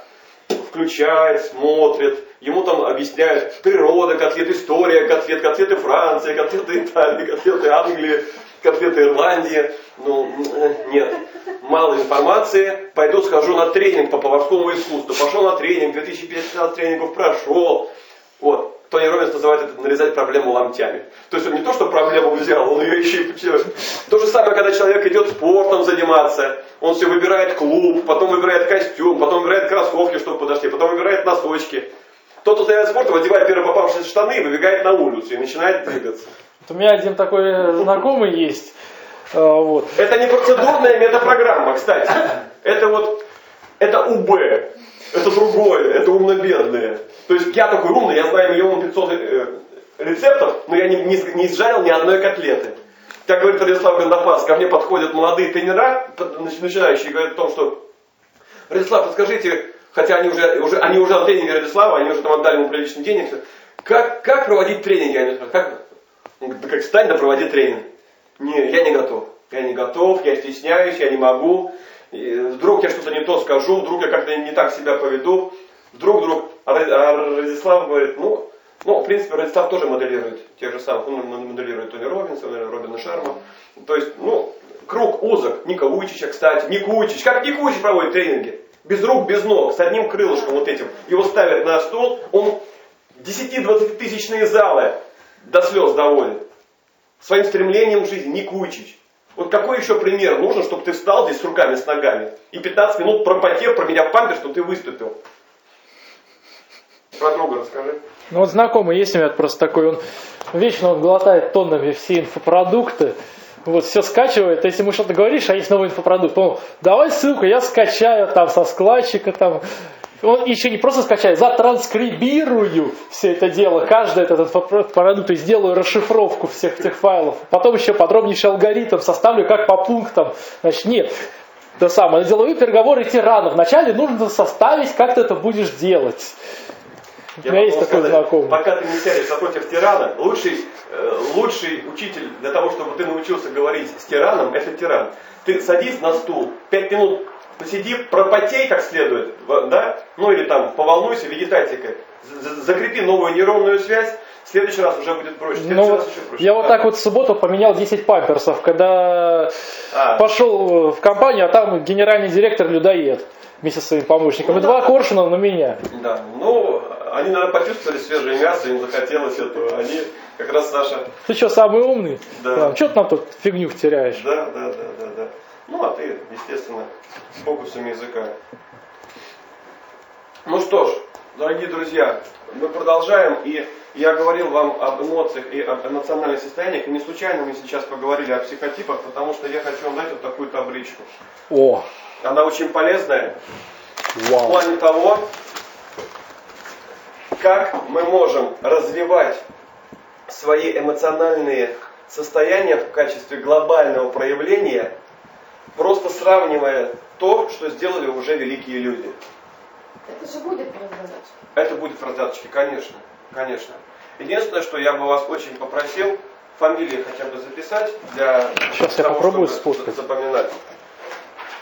Включает, смотрит, ему там объясняют природа котлет, история котлет, котлеты Франции, котлеты Италии, котлеты Англии, котлеты Ирландии. Ну, э, нет, мало информации, пойду схожу на тренинг по поварскому искусству. Пошел на тренинг, 2015 тренингов прошел. Вот, Тони Робинс называет это нарезать проблему ломтями. То есть он не то, что проблему взял, он ее еще и То же самое, когда человек идет спортом заниматься, он все выбирает клуб, потом выбирает костюм, потом выбирает кроссовки, чтобы подошли, потом выбирает носочки. Тот, кто занимается спортом, одевает первые попавшиеся штаны и выбегает на улицу и начинает двигаться. Вот у меня один такой знакомый есть. а, Вот. Это не процедурная метапрограмма, кстати. Это вот, это УБ. Это другое, это умно-бедное. То есть я такой умный, я знаю миллион пятьсот э, рецептов, но я не, не, не сжарил ни одной котлеты. Как говорит Радислав Гандапас, ко мне подходят молодые тренера, начинающие, говорят о том, что Радислав, подскажите, хотя они уже, уже, они уже на тренинге Радислава, они уже там отдали ему приличный денег, как, как проводить тренинги? Они говорят, как? Да как стань да проводи тренинг. Не, я не готов. Я не готов, я стесняюсь, я не могу. И вдруг я что-то не то скажу, вдруг я как-то не так себя поведу. Вдруг, вдруг, а Радислав говорит, ну, ну, в принципе, Радислав тоже моделирует тех же самых, он моделирует Тони Робинса, Робина Шарма. То есть, ну, круг узок, Ника Вуйчича, кстати, Ник Вуйчич. Как Ник Вуйчич проводит тренинги? Без рук, без ног, с одним крылышком вот этим. Его ставят на стол, он 10-20 тысячные залы до слез доволен. Своим стремлением в жизни, Ник Вуйчич. Вот какой еще пример нужен, чтобы ты встал здесь с руками, с ногами и 15 минут пропотев, променяв памперс, чтобы ты выступил? Про друга расскажи. Ну вот знакомый есть у меня просто такой, он вечно он глотает тоннами все инфопродукты, вот все скачивает, если ему что-то говоришь, а есть новый инфопродукт, он, давай ссылку, я скачаю там со складчика там, он еще не просто скачает, затранскрибирую все это дело, каждый этот инфопродукт, и сделаю расшифровку всех этих файлов. Потом еще подробнейший алгоритм составлю, как по пунктам. Значит, нет, то самое, деловые переговоры тиранов. Вначале нужно составить, как ты это будешь делать. У меня есть такой знакомый. Пока ты не сядешь напротив тирана, лучший, э, лучший учитель для того, чтобы ты научился говорить с тираном, это тиран. Ты садись на стул, пять минут посиди, пропотей как следует, да, ну или там поволнуйся вегетатикой, закрепи новую нейронную связь, в следующий раз уже будет проще, Ну, раз еще проще. я вот так вот в субботу поменял 10 памперсов, когда А. пошел в компанию, а там генеральный директор людоед вместе со своим помощником. И два коршуна на меня. Да, ну, Они, наверное, почувствовали свежее мясо, им захотелось этого. Они, как раз Саша... Ты что, самый умный? Да. Что ты нам тут фигню теряешь? Да, да, да, да, да. Ну, а ты, естественно, с фокусами языка. Ну что ж, дорогие друзья, мы продолжаем, и я говорил вам об эмоциях и об эмоциональных состояниях, и не случайно мы сейчас поговорили о психотипах, потому что я хочу вам дать вот такую табличку. О, Она очень полезная в вау. плане того, как мы можем развивать свои эмоциональные состояния в качестве глобального проявления, просто сравнивая то, что сделали уже великие люди. Это же будет раздавать. Это будет в раздаточке, конечно, конечно. Единственное, что я бы вас очень попросил, фамилии хотя бы записать для Сейчас я того, попробую чтобы сфоткать. запоминать.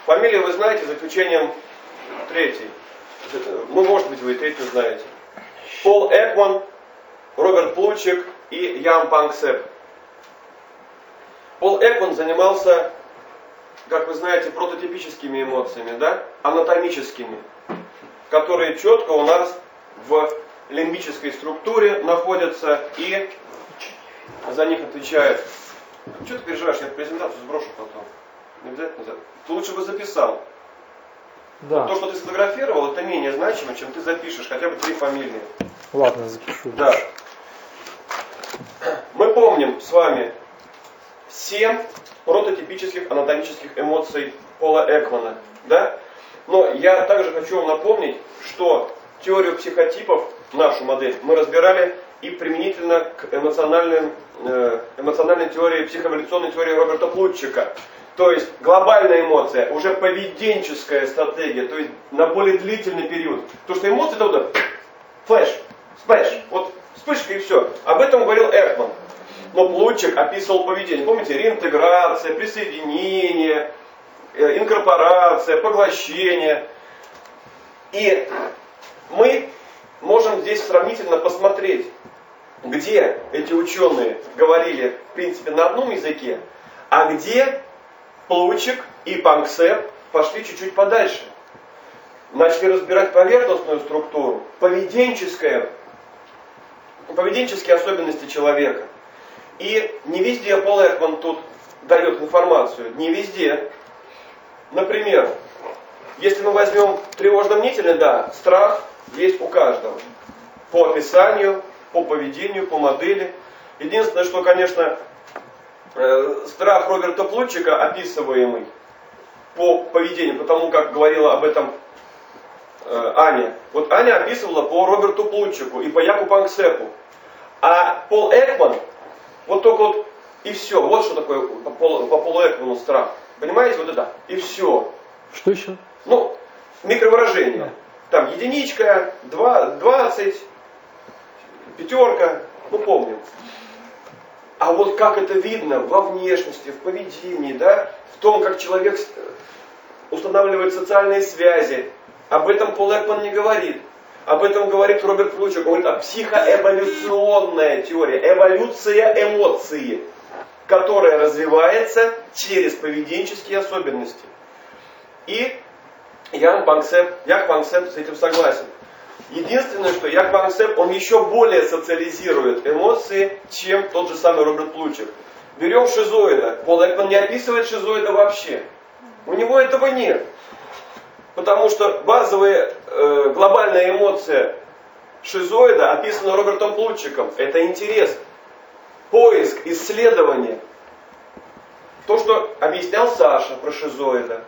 Фамилии вы знаете, за исключением третьей. Ну, может быть, вы и третью знаете. Пол Экман, Роберт Плучик и Ян Панксеп. Пол Экман занимался, как вы знаете, прототипическими эмоциями, да? Анатомическими, которые четко у нас в лимбической структуре находятся и за них отвечает. Что ты переживаешь? Я презентацию сброшу потом. Не обязательно. за- Ты лучше бы записал. Да, То, что ты сфотографировал, это менее значимо, чем ты запишешь хотя бы три фамилии. ладно, запишу. Да. Мы помним с вами семь прототипических анатомических эмоций Пола Экмана. Да? Но я также хочу вам напомнить, что теорию психотипов, нашу модель, мы разбирали и применительно к эмоциональным, э, эмоциональной теории, психоэволюционной теории Роберта Плутчика. То есть глобальная эмоция, уже поведенческая стратегия, то есть на более длительный период. То, что эмоции это вот flash, splash, вот вспышка и все. Об этом говорил Экман. Но Плутчик описывал поведение. Помните, реинтеграция, присоединение, э, инкорпорация, поглощение. И мы можем здесь сравнительно посмотреть, где эти ученые говорили, в принципе, на одном языке, а где Плучик и Панксеп пошли чуть-чуть подальше. Начали разбирать поверхностную структуру, поведенческое, поведенческие особенности человека. И не везде Пол Экман тут дает информацию, не везде. Например, если мы возьмем тревожно-мнительный, да, страх есть у каждого. По описанию, по поведению, по модели. Единственное, что, конечно, страх Роберта Плутчика, описываемый по поведению, потому как говорила об этом э, Аня. Вот Аня описывала по Роберту Плутчику и по Яку Панксепу. А Пол Экман, вот только вот и все. Вот что такое по, Полу- по Полу Экману страх. Понимаете, вот это. И все. Что еще? Ну, микровыражение. Там единичка, два, 20, пятерка, ну помним. А вот как это видно во внешности, в поведении, да, в том, как человек с- устанавливает социальные связи, об этом Пол Экман не говорит. Об этом говорит Роберт Плучик. Он говорит о психоэволюционная теория, эволюция эмоции, которая развивается через поведенческие особенности. И Ян Панксеп, Як Панксеп с этим согласен. Единственное, что Як Панксеп, он еще более социализирует эмоции, чем тот же самый Роберт Плучик. Берем шизоида. Пол Экман не описывает шизоида вообще. У него этого нет. Потому что базовая э, глобальная эмоция шизоида описана Робертом Плутчиком. Это интерес, поиск, исследование. То, что объяснял Саша про шизоида.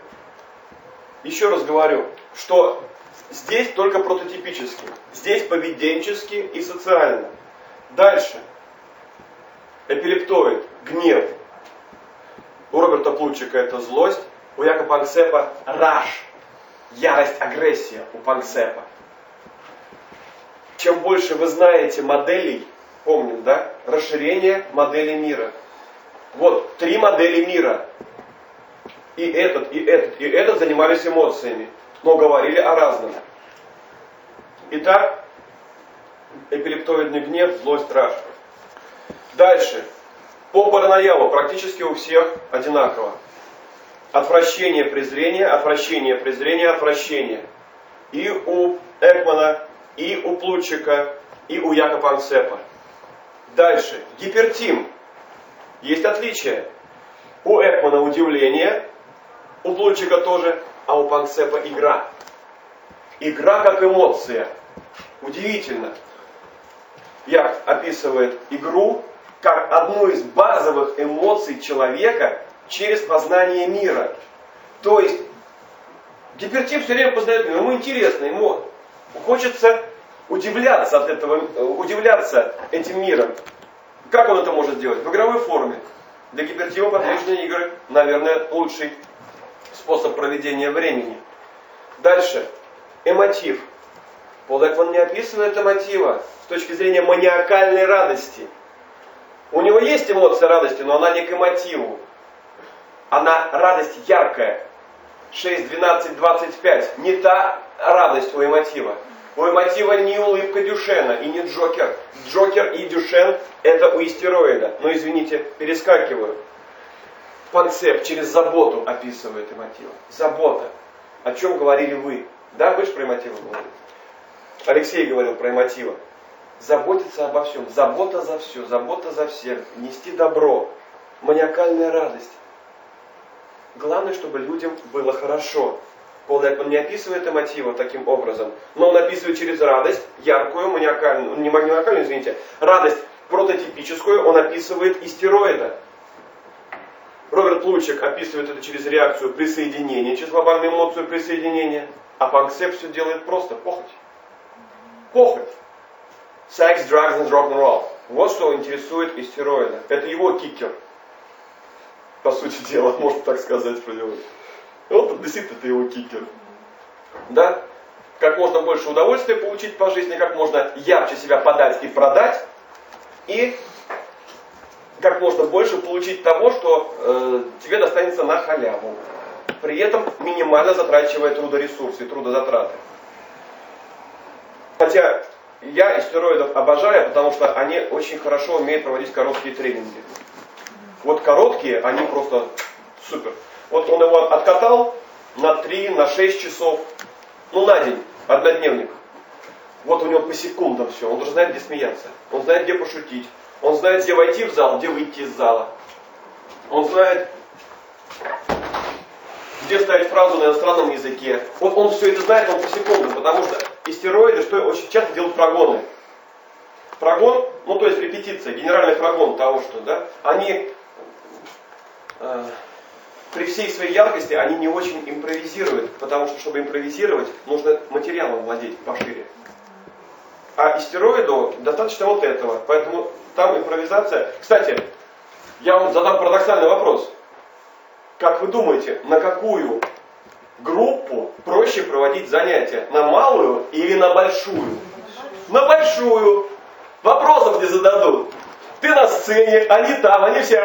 Еще раз говорю, что здесь только прототипически. Здесь поведенчески и социально. Дальше. Эпилептоид, гнев. У Роберта Плутчика это злость, у Яка Панксепа раш, ярость, агрессия у Панксепа. Чем больше вы знаете моделей, помним, да, расширение модели мира. Вот три модели мира. И этот, и этот, и этот занимались эмоциями, но говорили о разном. Итак, эпилептоидный гнев, злость, раж. Дальше. По параноялу практически у всех одинаково. Отвращение, презрение, отвращение, презрение, отвращение. И у Экмана, и у Плутчика, и у Якоба Ансепа. Дальше. Гипертим. Есть отличие. У Экмана удивление, у Плутчика тоже, а у Пансепа игра. Игра как эмоция. Удивительно. Як описывает игру как одну из базовых эмоций человека через познание мира. То есть гипертип все время познает мир, ему интересно, ему хочется удивляться от этого, удивляться этим миром. Как он это может сделать? В игровой форме. Для гипертипа подвижные игры, наверное, лучший способ проведения времени. Дальше. Эмотив. Пол Экман не описывает эмотива с точки зрения маниакальной радости. У него есть эмоция радости, но она не к эмотиву. Она радость яркая. 6, 12, 25. Не та радость у эмотива. У эмотива не улыбка Дюшена и не Джокер. Джокер и Дюшен это у истероида. Но извините, перескакиваю. Панцеп через заботу описывает эмотива. Забота. О чем говорили вы? Да, вы же про эмотива говорили. Алексей говорил про эмотива. Заботиться обо всем. Забота за все, забота за всех. Нести добро. Маниакальная радость. Главное, чтобы людям было хорошо. Пол Экман не описывает эмотива таким образом, но он описывает через радость, яркую, маниакальную, не маниакальную, извините, радость прототипическую, он описывает истероида. Роберт Лучик описывает это через реакцию присоединения, через глобальную эмоцию присоединения, а Панксеп все делает просто похоть. Похоть. Секс, drugs and rock and roll. Вот что интересует истероида. Это его кикер. По сути дела, можно так сказать про него. Вот действительно это его кикер. Да? Как можно больше удовольствия получить по жизни, как можно ярче себя подать и продать. И как можно больше получить того, что э, тебе достанется на халяву. При этом минимально затрачивая трудоресурсы, трудозатраты. Хотя я стероидов обожаю, потому что они очень хорошо умеют проводить короткие тренинги. Вот короткие, они просто супер. Вот он его откатал на 3, на 6 часов, ну на день, однодневник. Вот у него по секундам все. Он даже знает, где смеяться. Он знает, где пошутить. Он знает, где войти в зал, где выйти из зала. Он знает, где ставить фразу на иностранном языке. Вот он все это знает, он по секундам, потому что истероиды, что очень часто делают прогоны. Прогон, ну то есть репетиция, генеральный прогон того, что, да, они э, при всей своей яркости, они не очень импровизируют, потому что, чтобы импровизировать, нужно материалом владеть пошире. А истероиду достаточно вот этого, поэтому там импровизация. Кстати, я вам задам парадоксальный вопрос. Как вы думаете, на какую группу проще проводить занятия? На малую или на большую? На большую. Вопросов не зададут. Ты на сцене, они там, они все...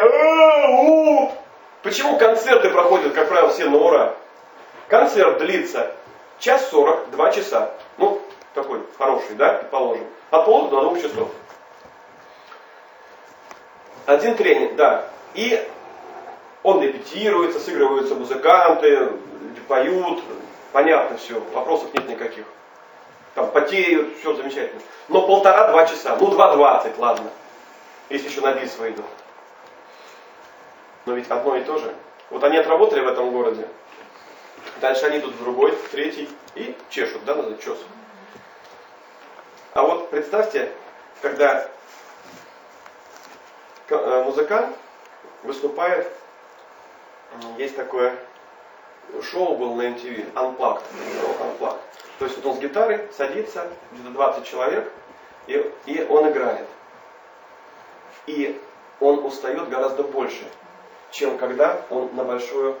Почему концерты проходят, как правило, все на ура? Концерт длится час сорок, два часа. Ну, такой хороший, да, предположим. От полутора до двух часов. Один тренинг, да. И он репетируется, сыгрываются музыканты, поют, понятно все, вопросов нет никаких. Там потеют, все замечательно. Но полтора-два часа, ну два двадцать, ладно. Если еще на бис выйдут. Но ведь одно и то же. Вот они отработали в этом городе, дальше они идут в другой, в третий и чешут, да, на чес. А вот представьте, когда э, музыкант выступает, есть такое шоу был на MTV, Unplugged, Unplugged. То есть вот он с гитарой садится, где-то 20 человек, и, и он играет. И он устает гораздо больше, чем когда он на большую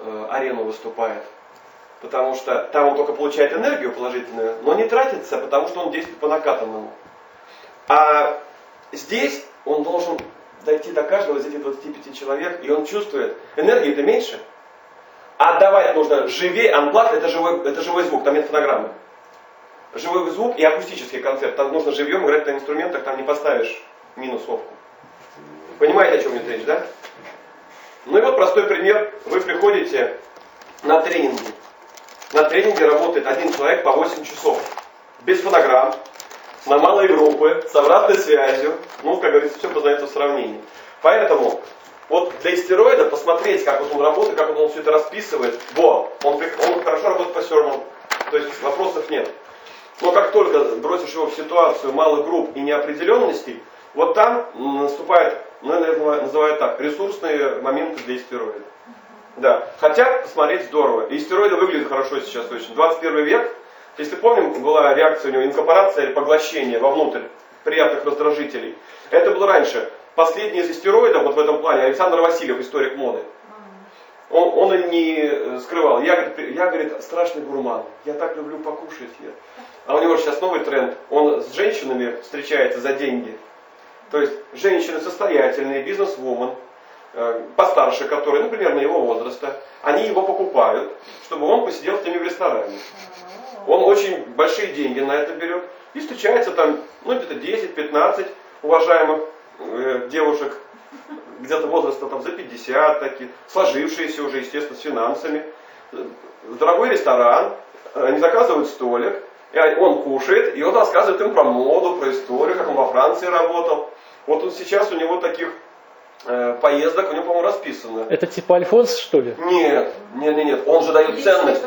э, арену выступает. Потому что там он только получает энергию положительную, но не тратится, потому что он действует по накатанному. А здесь он должен дойти до каждого из этих 25 человек, и он чувствует, энергии-то меньше. А отдавать нужно живее, анплак это живой, это живой звук, там нет фонограммы. Живой звук и акустический концерт. Там нужно живьем играть на инструментах, там не поставишь минусовку. Понимаете, о чем идет речь, да? Ну и вот простой пример. Вы приходите на тренинги. На тренинге работает один человек по 8 часов. без фонограмм, на малые группы, с обратной связью. Ну, как говорится, все познается в сравнении. Поэтому вот для истероида посмотреть, как вот он работает, как вот он все это расписывает, во, он, он хорошо работает по сермам, то есть вопросов нет. Но как только бросишь его в ситуацию малых групп и неопределенностей, вот там наступает, ну, наверное, называют так, ресурсные моменты для истероида. Да. Хотя смотреть здорово. И стероиды выглядят хорошо сейчас очень. 21 век, если помним, была реакция у него инкорпорация или поглощение вовнутрь приятных раздражителей. Это было раньше. Последний из стероидов, вот в этом плане, Александр Васильев, историк моды. Он, он и не скрывал. Я, говорит, я, говорит, страшный гурман. Я так люблю покушать. Я. А у него сейчас новый тренд. Он с женщинами встречается за деньги. То есть женщины состоятельные, бизнес-вумен, Э, постарше, которые, ну, примерно его возраста, они его покупают, чтобы он посидел с ними в ресторане. Он очень большие деньги на это берет и встречается там, ну, где-то 10-15 уважаемых э, девушек, где-то возраста там за 50 таких, сложившиеся уже, естественно, с финансами. Дорогой ресторан, они заказывают столик, и он кушает, и он рассказывает им про моду, про историю, как он во Франции работал. Вот он сейчас у него таких Э, поездок у него, по-моему, расписано. Это типа Альфонс, что ли? Нет, нет, нет, нет. Он же дает ценность.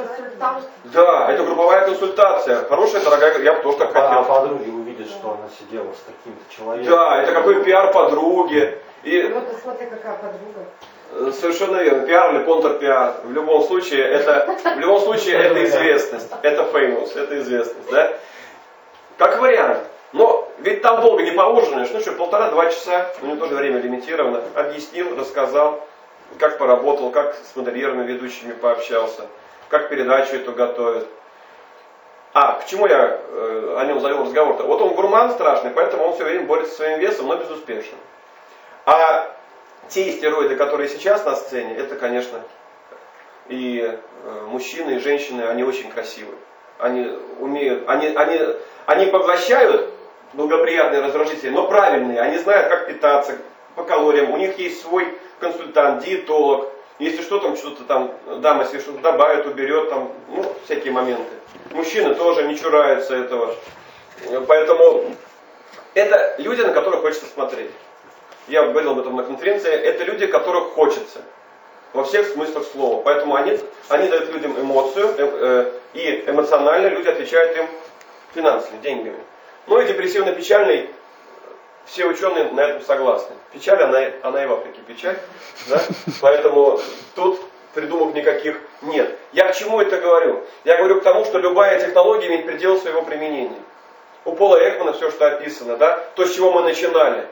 Да, это групповая консультация. Хорошая, дорогая, я бы тоже так хотел. А подруги увидят, что она сидела с таким-то человеком. Да, это какой пиар подруги. И... Ну, ты смотри, какая подруга. Э, совершенно верно. Пиар или контрпиар. В любом случае, это, в любом случае, это известность. Это famous, это известность, да? Как вариант. Но ведь там долго не поужинаешь, ну что, полтора-два часа, у него тоже время лимитировано, объяснил, рассказал, как поработал, как с модельерами ведущими пообщался, как передачу эту готовит. А, к чему я э, о нем завел разговор-то? Вот он гурман страшный, поэтому он все время борется со своим весом, но безуспешно. А те стероиды, которые сейчас на сцене, это, конечно, и э, мужчины, и женщины, они очень красивые. Они умеют, они, они, они поглощают благоприятные раздражители, но правильные. Они знают, как питаться по калориям. У них есть свой консультант, диетолог. Если что, там что-то там, дама если что-то добавит, уберет, там, ну, всякие моменты. Мужчины тоже не чураются этого. Поэтому это люди, на которых хочется смотреть. Я говорил об этом на конференции. Это люди, которых хочется. Во всех смыслах слова. Поэтому они, они дают людям эмоцию, э, э, и эмоционально люди отвечают им финансами, деньгами. Ну и депрессивно-печальный, все ученые на этом согласны. Печаль, она, она и в Африке печаль, да? поэтому тут придумок никаких нет. Я к чему это говорю? Я говорю к тому, что любая технология имеет предел своего применения. У Пола Экмана все, что описано, да? то, с чего мы начинали.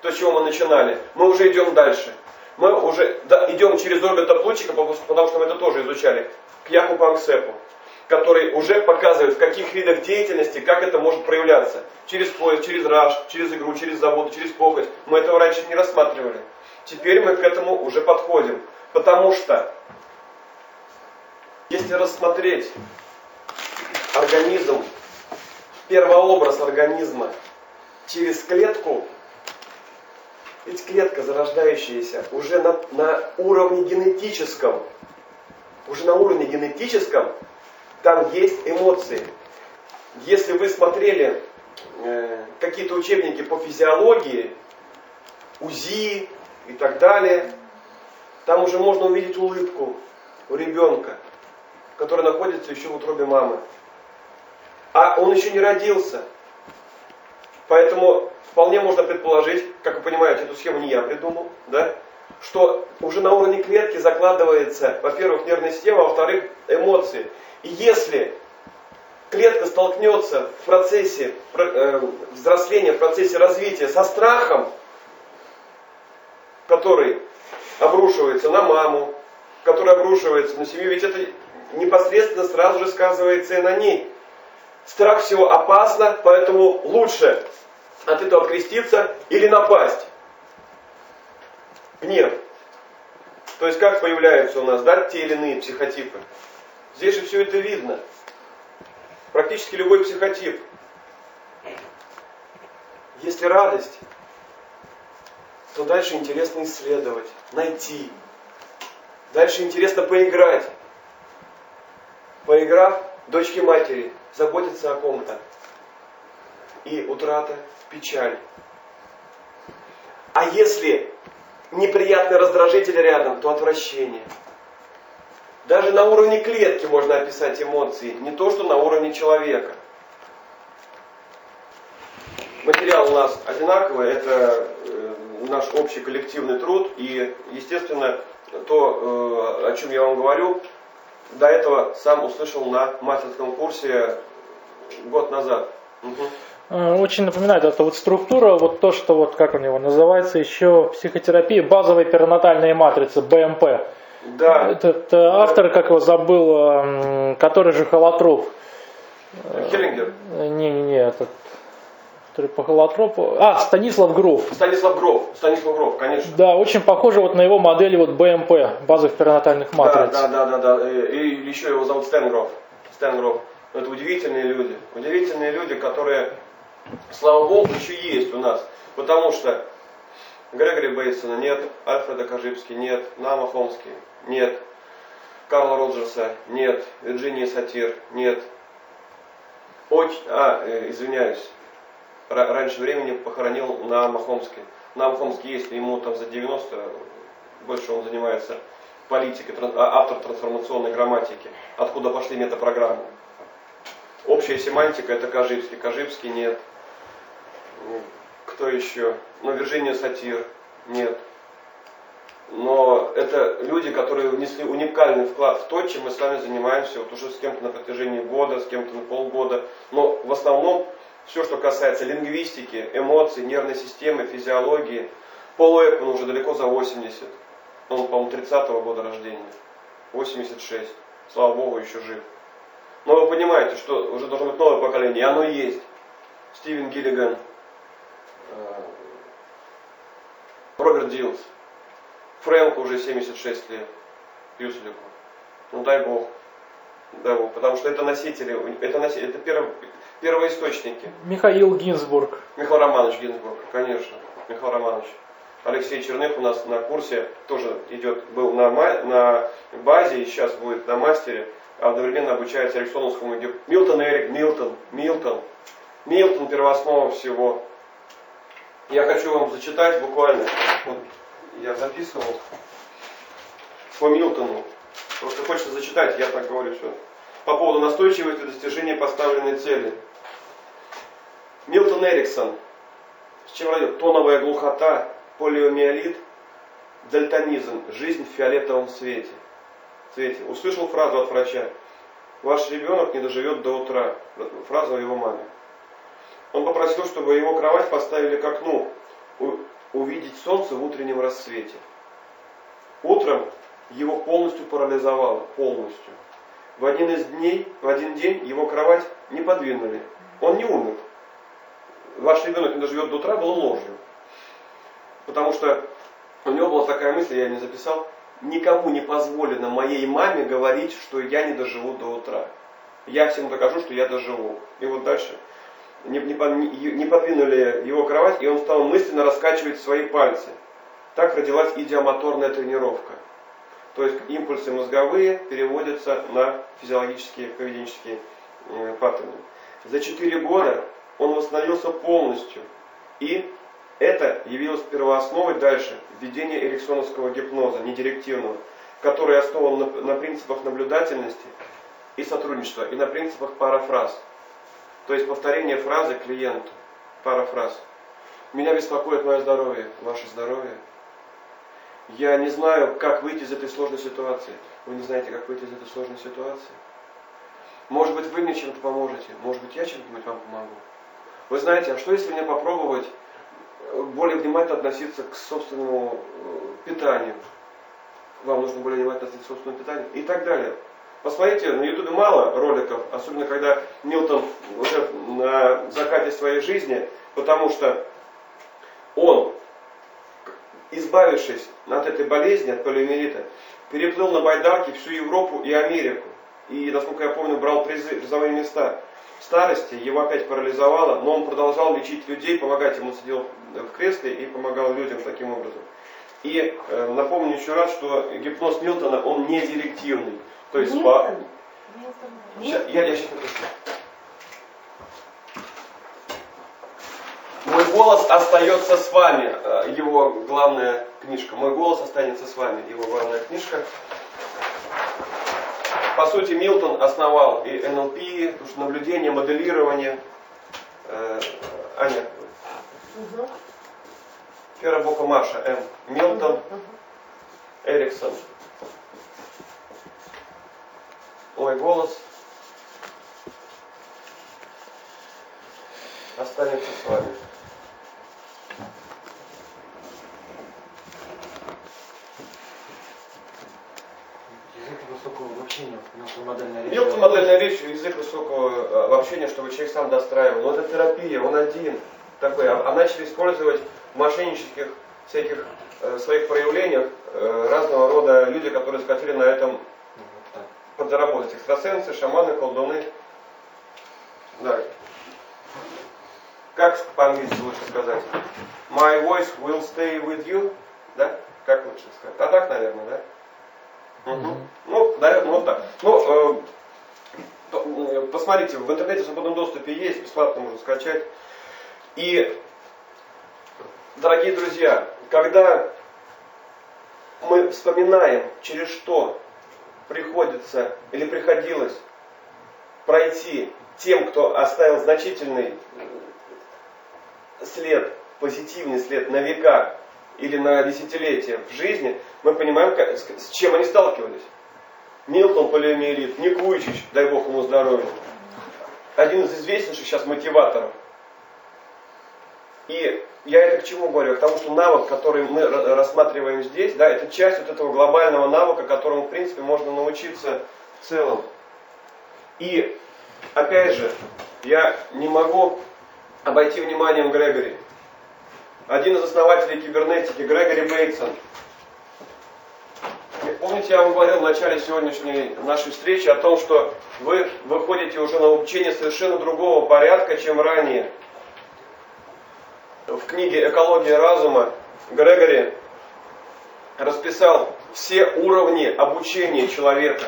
То, с чего мы начинали. Мы уже идем дальше. Мы уже да, идем через орбита Плутчика, потому что мы это тоже изучали, к Яху Панксепу который уже показывает, в каких видах деятельности, как это может проявляться. Через поезд, через раж, через игру, через завод, через похоть. Мы этого раньше не рассматривали. Теперь мы к этому уже подходим. Потому что, если рассмотреть организм, первообраз организма через клетку, ведь клетка зарождающаяся уже на, на уровне генетическом, уже на уровне генетическом там есть эмоции. Если вы смотрели э, какие-то учебники по физиологии, УЗИ и так далее, там уже можно увидеть улыбку у ребенка, который находится еще в утробе мамы. А он еще не родился. Поэтому вполне можно предположить, как вы понимаете, эту схему не я придумал, да, что уже на уровне клетки закладывается, во-первых, нервная система, а во-вторых, эмоции. И если клетка столкнется в процессе э, взросления, в процессе развития со страхом, который обрушивается на маму, который обрушивается на семью, ведь это непосредственно сразу же сказывается и на ней. Страх всего опасно, поэтому лучше от этого откреститься или напасть. Гнев. То есть как появляются у нас да, те или иные психотипы. Здесь же все это видно. Практически любой психотип. Если радость, то дальше интересно исследовать, найти. Дальше интересно поиграть. Поиграв, дочки матери заботятся о ком-то. И утрата, печаль. А если неприятный раздражитель рядом, то отвращение. Даже на уровне клетки можно описать эмоции, не то что на уровне человека. Материал у нас одинаковый, это э, наш общий коллективный труд, и, естественно, то, э, о чем я вам говорю, до этого сам услышал на мастерском курсе год назад. Угу. Очень напоминает эта вот структура, вот то, что вот как у него называется еще психотерапия, базовая перинатальная матрица, БМП. Да. Этот автор, как его забыл, который же холотроп. Хеллингер? Не-не-не, этот который по холотропу. А, Станислав Гров. Станислав Гров, Станислав Гров, конечно. Да, очень похоже вот на его модели вот БМП, базовых перинатальных матриц. Да, да, да, да, да. И еще его зовут Стэн Гров. Стэн Гров. Это удивительные люди. Удивительные люди, которые, слава богу, еще есть у нас. Потому что Грегори Бейтсона нет, Альфреда Кожипски нет, Нама Хомский нет, Карла Роджерса нет, Вирджинии Сатир нет. Очень, а, э, извиняюсь, раньше времени похоронил на Махомске. На Махомске есть, ему там за 90, больше он занимается политикой, а, автор трансформационной грамматики. Откуда пошли метапрограммы. Общая семантика это Кожипский. Кожипский нет. Кто еще? Ну, Виржиния Сатир нет. Но это люди, которые внесли уникальный вклад в то, чем мы с вами занимаемся вот уже с кем-то на протяжении года, с кем-то на полгода. Но в основном все, что касается лингвистики, эмоций, нервной системы, физиологии. Пол Экман уже далеко за 80. Он, по-моему, 30-го года рождения. 86. Слава Богу, еще жив. Но вы понимаете, что уже должно быть новое поколение, и оно есть. Стивен Гиллиган, Роберт Дилс, Фрэнку уже 76 лет, Юслику. Ну дай Бог. Дай Бог. Потому что это носители, это, носители, это перв, первоисточники. Михаил Гинзбург. Михаил Романович Гинзбург, конечно. Михаил Романович. Алексей Черных у нас на курсе тоже идет, был на, на базе и сейчас будет на мастере, а одновременно обучается Эриксоновскому Милтон Эрик, Милтон, Милтон. Милтон первооснова всего. Я хочу вам зачитать буквально, вот я записывал по Милтону. Просто хочется зачитать, я так говорю все. По поводу настойчивости достижения поставленной цели. Милтон Эриксон. С чем родил? Тоновая глухота, полиомиелит, дальтонизм, жизнь в фиолетовом свете. цвете. Услышал фразу от врача. Ваш ребенок не доживет до утра. Фразу его маме. Он попросил, чтобы его кровать поставили к окну, увидеть солнце в утреннем рассвете. Утром его полностью парализовало, полностью. В один из дней, в один день его кровать не подвинули. Он не умер. Ваш ребенок не доживет до утра было ложью. Потому что у него была такая мысль, я не записал, никому не позволено моей маме говорить, что я не доживу до утра. Я всем докажу, что я доживу. И вот дальше не, не, не подвинули его кровать, и он стал мысленно раскачивать свои пальцы. Так родилась идиомоторная тренировка. То есть импульсы мозговые переводятся на физиологические поведенческие э, паттерны. За 4 года он восстановился полностью. И это явилось первоосновой дальше введения эриксоновского гипноза, недирективного, который основан на, на принципах наблюдательности и сотрудничества, и на принципах парафраз. То есть повторение фразы клиенту. Парафраз. Меня беспокоит мое здоровье, ваше здоровье. Я не знаю, как выйти из этой сложной ситуации. Вы не знаете, как выйти из этой сложной ситуации. Может быть, вы мне чем-то поможете. Может быть, я чем-нибудь вам помогу. Вы знаете, а что если мне попробовать более внимательно относиться к собственному э, питанию? Вам нужно более внимательно относиться к собственному питанию и так далее. Посмотрите, на ютубе мало роликов, особенно когда Милтон уже на закате своей жизни, потому что он, избавившись от этой болезни, от полиомиелита, переплыл на байдарке всю Европу и Америку. И, насколько я помню, брал призы, призовые места. В старости его опять парализовало, но он продолжал лечить людей, помогать ему сидел в кресле и помогал людям таким образом. И э, напомню еще раз, что гипноз Милтона, он не директивный. То есть по... Я, я сейчас напишу. Мой голос остается с вами. Э, Его главная книжка. Мой голос останется с вами. Его главная книжка. По сути, Милтон основал и НЛП, потому что наблюдение, моделирование. Э, Аня. Первая буква Маша. М. Милтон. Эриксон. Мой голос останется с вами. Язык высокого общения, мелкомодельная речь. Мелкая модельная речь, язык высокого э, общения, чтобы человек сам достраивал. Но это терапия, он один такой. А, а начали использовать в мошеннических всяких э, своих проявлениях э, разного рода люди, которые захотели на этом. Подзаработать. Экстрасенсы, шаманы, колдуны. Да. Как по-английски лучше сказать? My voice will stay with you. Да? Как лучше сказать? А так, наверное, да? Мгм. Ну, наверное, вот так. Ну, э, э, посмотрите, в интернете в свободном доступе есть, бесплатно можно скачать. И, дорогие друзья, когда мы вспоминаем, через что приходится или приходилось пройти тем, кто оставил значительный след, позитивный след на века или на десятилетия в жизни, мы понимаем, с чем они сталкивались. Милтон полиомиелит, Ник Вуйчич, дай бог ему здоровья. Один из известнейших сейчас мотиваторов. И я это к чему говорю? К тому, что навык, который мы ра- рассматриваем здесь, да, это часть вот этого глобального навыка, которому, в принципе, можно научиться в целом. И, опять же, я не могу обойти вниманием Грегори. Один из основателей кибернетики, Грегори Бейтсон. Помните, я вам говорил в начале сегодняшней нашей встречи о том, что вы выходите уже на обучение совершенно другого порядка, чем ранее. В книге «Экология разума» Грегори расписал все уровни обучения человека.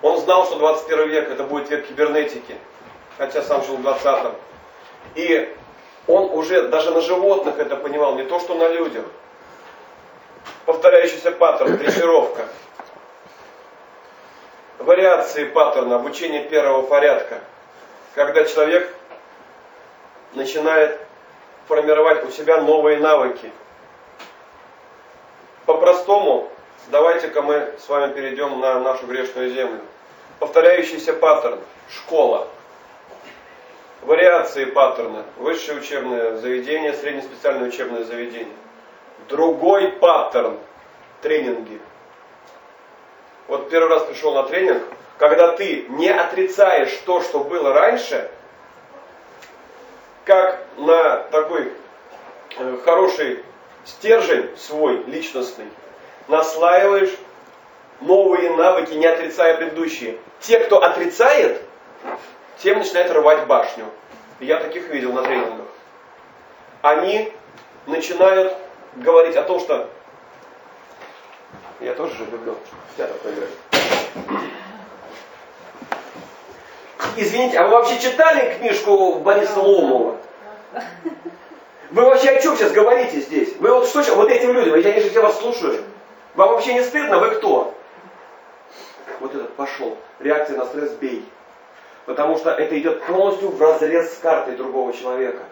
Он знал, что 21 век это будет век кибернетики, хотя сам жил в 20 И он уже даже на животных это понимал, не то что на людях. Повторяющийся паттерн, дрессировка. Вариации паттерна, обучение первого порядка. Когда человек начинает формировать у себя новые навыки. По-простому, давайте-ка мы с вами перейдем на нашу грешную землю. Повторяющийся паттерн, школа. Вариации паттерна, высшее учебное заведение, среднеспециальное учебное заведение. Другой паттерн, тренинги. Вот первый раз пришел на тренинг, когда ты не отрицаешь то, что было раньше, как на такой э, хороший стержень свой, личностный, наслаиваешь новые навыки, не отрицая предыдущие. Те, кто отрицает, тем начинает рвать башню. Я таких видел на тренингах. Они начинают говорить о том, что я тоже же люблю в театр поиграть. Извините, а вы вообще читали книжку Бориса Ломова? Вы вообще о чем сейчас говорите здесь? Вы вот что сейчас, вот этим людям, я же вас слушаю. Вам вообще не стыдно? Вы кто? Вот этот пошел. Реакция на стресс бей. Потому что это идет полностью в разрез с картой другого человека.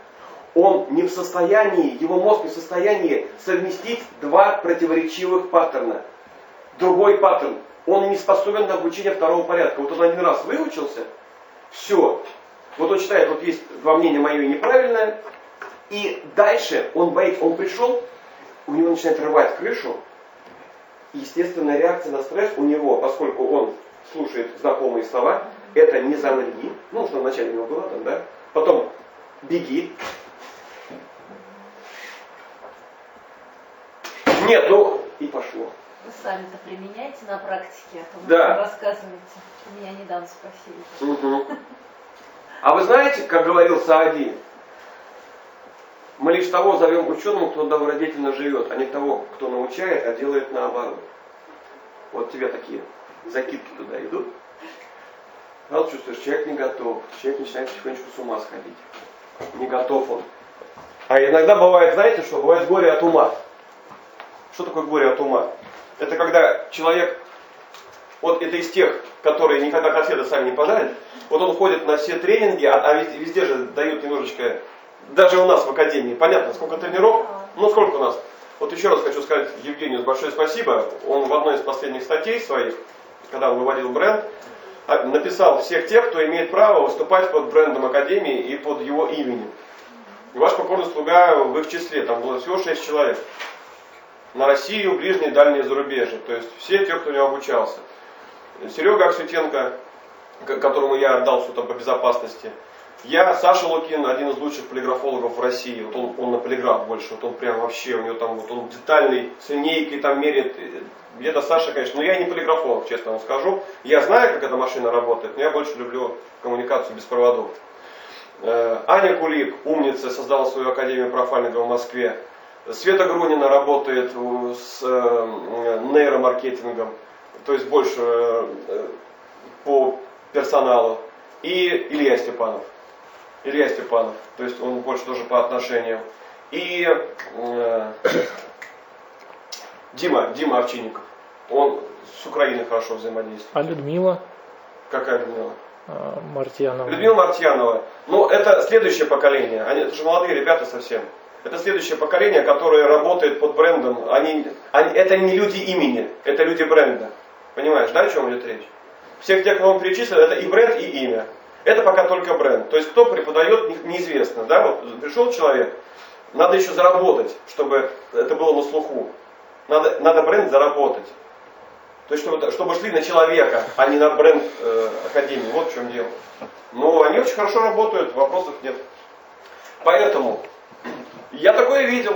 Он не в состоянии, его мозг не в состоянии совместить два противоречивых паттерна. Другой паттерн. Он не способен на обучение второго порядка. Вот он один раз выучился, все. Вот он считает, вот есть два мнения мое и неправильное, и дальше он боится, он пришел, у него начинает рвать крышу, естественная реакция на стресс у него, поскольку он слушает знакомые слова, это не замри, ну, что вначале у него было там, да, потом беги. Нет, ну, и пошло. Вы сами-то применяете на практике, а то вы Да. рассказываете. Меня недавно спросили. Мгм. А вы знаете, как говорил Саади, мы лишь того зовем ученым, кто добродетельно живет, а не того, кто научает, а делает наоборот. Вот тебе такие закидки туда идут. Вот чувствуешь, человек не готов, человек начинает потихонечку с ума сходить. Не готов он. А иногда бывает, знаете что, бывает горе от ума. Что такое горе от ума? Это когда человек, вот это из тех, которые никогда котлеты сами не пожарят, вот он ходит на все тренинги, а, а везде, везде же дают немножечко, даже у нас в академии, понятно, сколько тренировок, ну сколько у нас. Вот еще раз хочу сказать Евгению большое спасибо. Он в одной из последних статей своих, когда он выводил бренд, а, написал всех тех, кто имеет право выступать под брендом Академии и под его именем. И ваш покорный слуга в их числе, там было всего 6 человек. На Россию, ближние и дальние зарубежья. То есть все те, кто у него обучался. Серега Аксютенко, которому я отдал суд по безопасности. Я, Саша Лукин, один из лучших полиграфологов в России. Вот он, он на полиграф больше. Вот он прям вообще, у него там вот он детальный, с линейкой там меряет. Где-то Саша, конечно, но я не полиграфолог, честно вам скажу. Я знаю, как эта машина работает, но я больше люблю коммуникацию без проводов. Э, Аня Кулик, умница, создала свою академию профайлинга в Москве. Света Грунина работает с э, нейромаркетингом, то есть больше э, по персоналу. И Илья Степанов. Илья Степанов, то есть он больше тоже по отношениям. И э, Дима, Дима Овчинников. Он с Украиной хорошо взаимодействует. А Людмила? Какая Людмила? А, Мартьянова. Людмила Мартьянова. Ну, это следующее поколение. Они, это же молодые ребята совсем. Это следующее поколение, которое работает под брендом. Они, они, это не люди имени, это люди бренда. Понимаешь, да, о чем идет речь? Всех тех, кого он перечислил, это и бренд, и имя. Это пока только бренд. То есть кто преподает, неизвестно. Да? Вот пришел человек, надо еще заработать, чтобы это было на слуху. Надо, надо бренд заработать. То есть, чтобы, чтобы шли на человека, а не на бренд э, Академии. Вот в чем дело. Но они очень хорошо работают, вопросов нет. Поэтому я такое видел,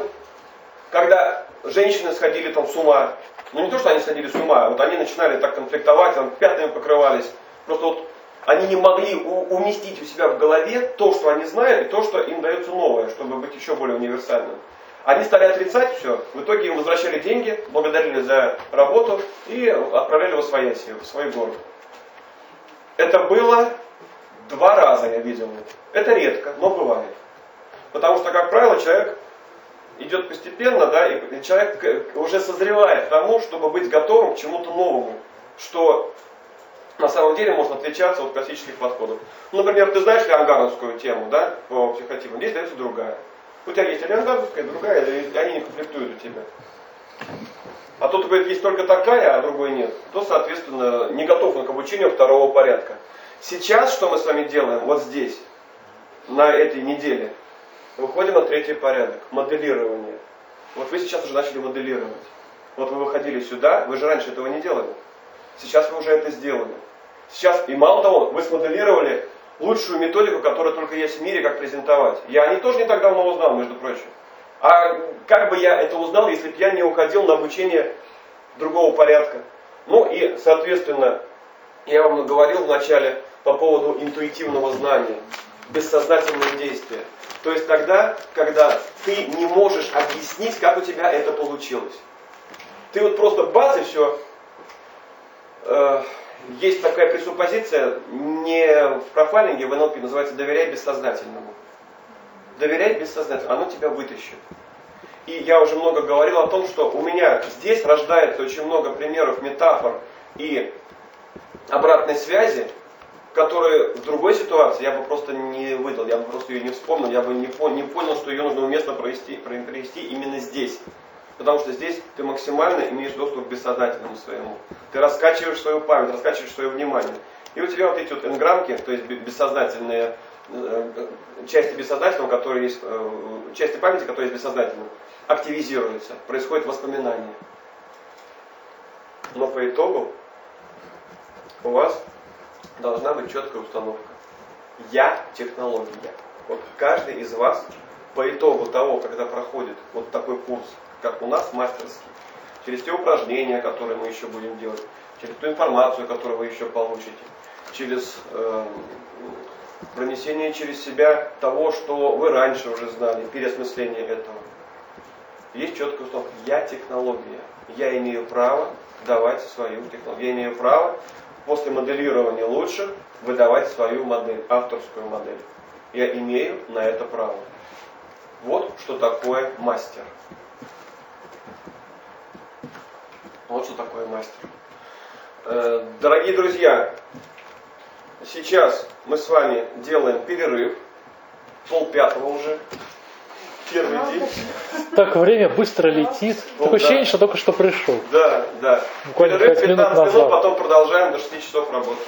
когда женщины сходили там с ума. Ну не то, что они сходили с ума, вот они начинали так конфликтовать, там, пятнами покрывались. Просто вот они не могли уместить у себя в голове то, что они знают, и то, что им дается новое, чтобы быть еще более универсальным. Они стали отрицать все, в итоге им возвращали деньги, благодарили за работу и отправляли в Освояси, в свой город. Это было два раза, я видел это. редко, но бывает. Потому что, как правило, человек идет постепенно, да, и человек уже созревает к тому, чтобы быть готовым к чему-то новому, что на самом деле может отличаться от классических подходов. Ну, например, ты знаешь леонгановскую тему, да, по психотипам, здесь дается другая. У тебя есть леонгановская, другая, и они не конфликтуют у тебя. А тот говорит, есть только такая, а другой нет, то, соответственно, не готов к обучению второго порядка. Сейчас что мы с вами делаем? Вот здесь, на этой неделе, выходим на третий порядок, моделирование. Вот вы сейчас уже начали моделировать. Вот вы выходили сюда, вы же раньше этого не делали. Сейчас вы уже это сделали. Сейчас, и мало того, вы смоделировали лучшую методику, которая только есть в мире, как презентовать. Я не тоже не так давно узнал, между прочим. А как бы я это узнал, если бы я не уходил на обучение другого порядка? Ну и, соответственно, я вам говорил вначале по поводу интуитивного знания, бессознательного действия. То есть тогда, когда ты не можешь объяснить, как у тебя это получилось. Ты вот просто бац и все, э, есть такая пресуппозиция, не в профайлинге, в НЛП, называется «доверяй бессознательному». Доверяй бессознательному, оно тебя вытащит. И я уже много говорил о том, что у меня здесь рождается очень много примеров, метафор и обратной связи, которые в другой ситуации я бы просто не выдал, я бы просто ее не вспомнил, я бы не, не понял, что ее нужно уместно провести, провести именно здесь. Потому что здесь ты максимально имеешь доступ к бессознательному своему. Ты раскачиваешь свою память, раскачиваешь свое внимание. И у тебя вот эти вот энграммки, то есть бессознательные э, части бессознательного, которые есть, э, части памяти, которые есть бессознательным, активизируются, происходит воспоминание. Но по итогу у вас должна быть четкая установка. Я технология. Вот каждый из вас по итогу того, когда проходит вот такой курс, как у нас, мастерский, через те упражнения, которые мы еще будем делать, через ту информацию, которую вы еще получите, через э, пронесение через себя того, что вы раньше уже знали, переосмысление этого. есть четкая установка. Я технология. Я имею право давать свою технологию. Я имею право после моделирования лучших выдавать свою модель, авторскую модель. Я имею на это право. Вот что такое мастер. Вот что такое мастер. Э, дорогие друзья, сейчас мы с вами делаем перерыв. Пол пятого уже. Первый день. Так время быстро летит. Ну, Такое да. ощущение, что только что пришел. Да, да. Буквально Перерыв пять минут 15 минут, назад. потом продолжаем до 6 часов работы.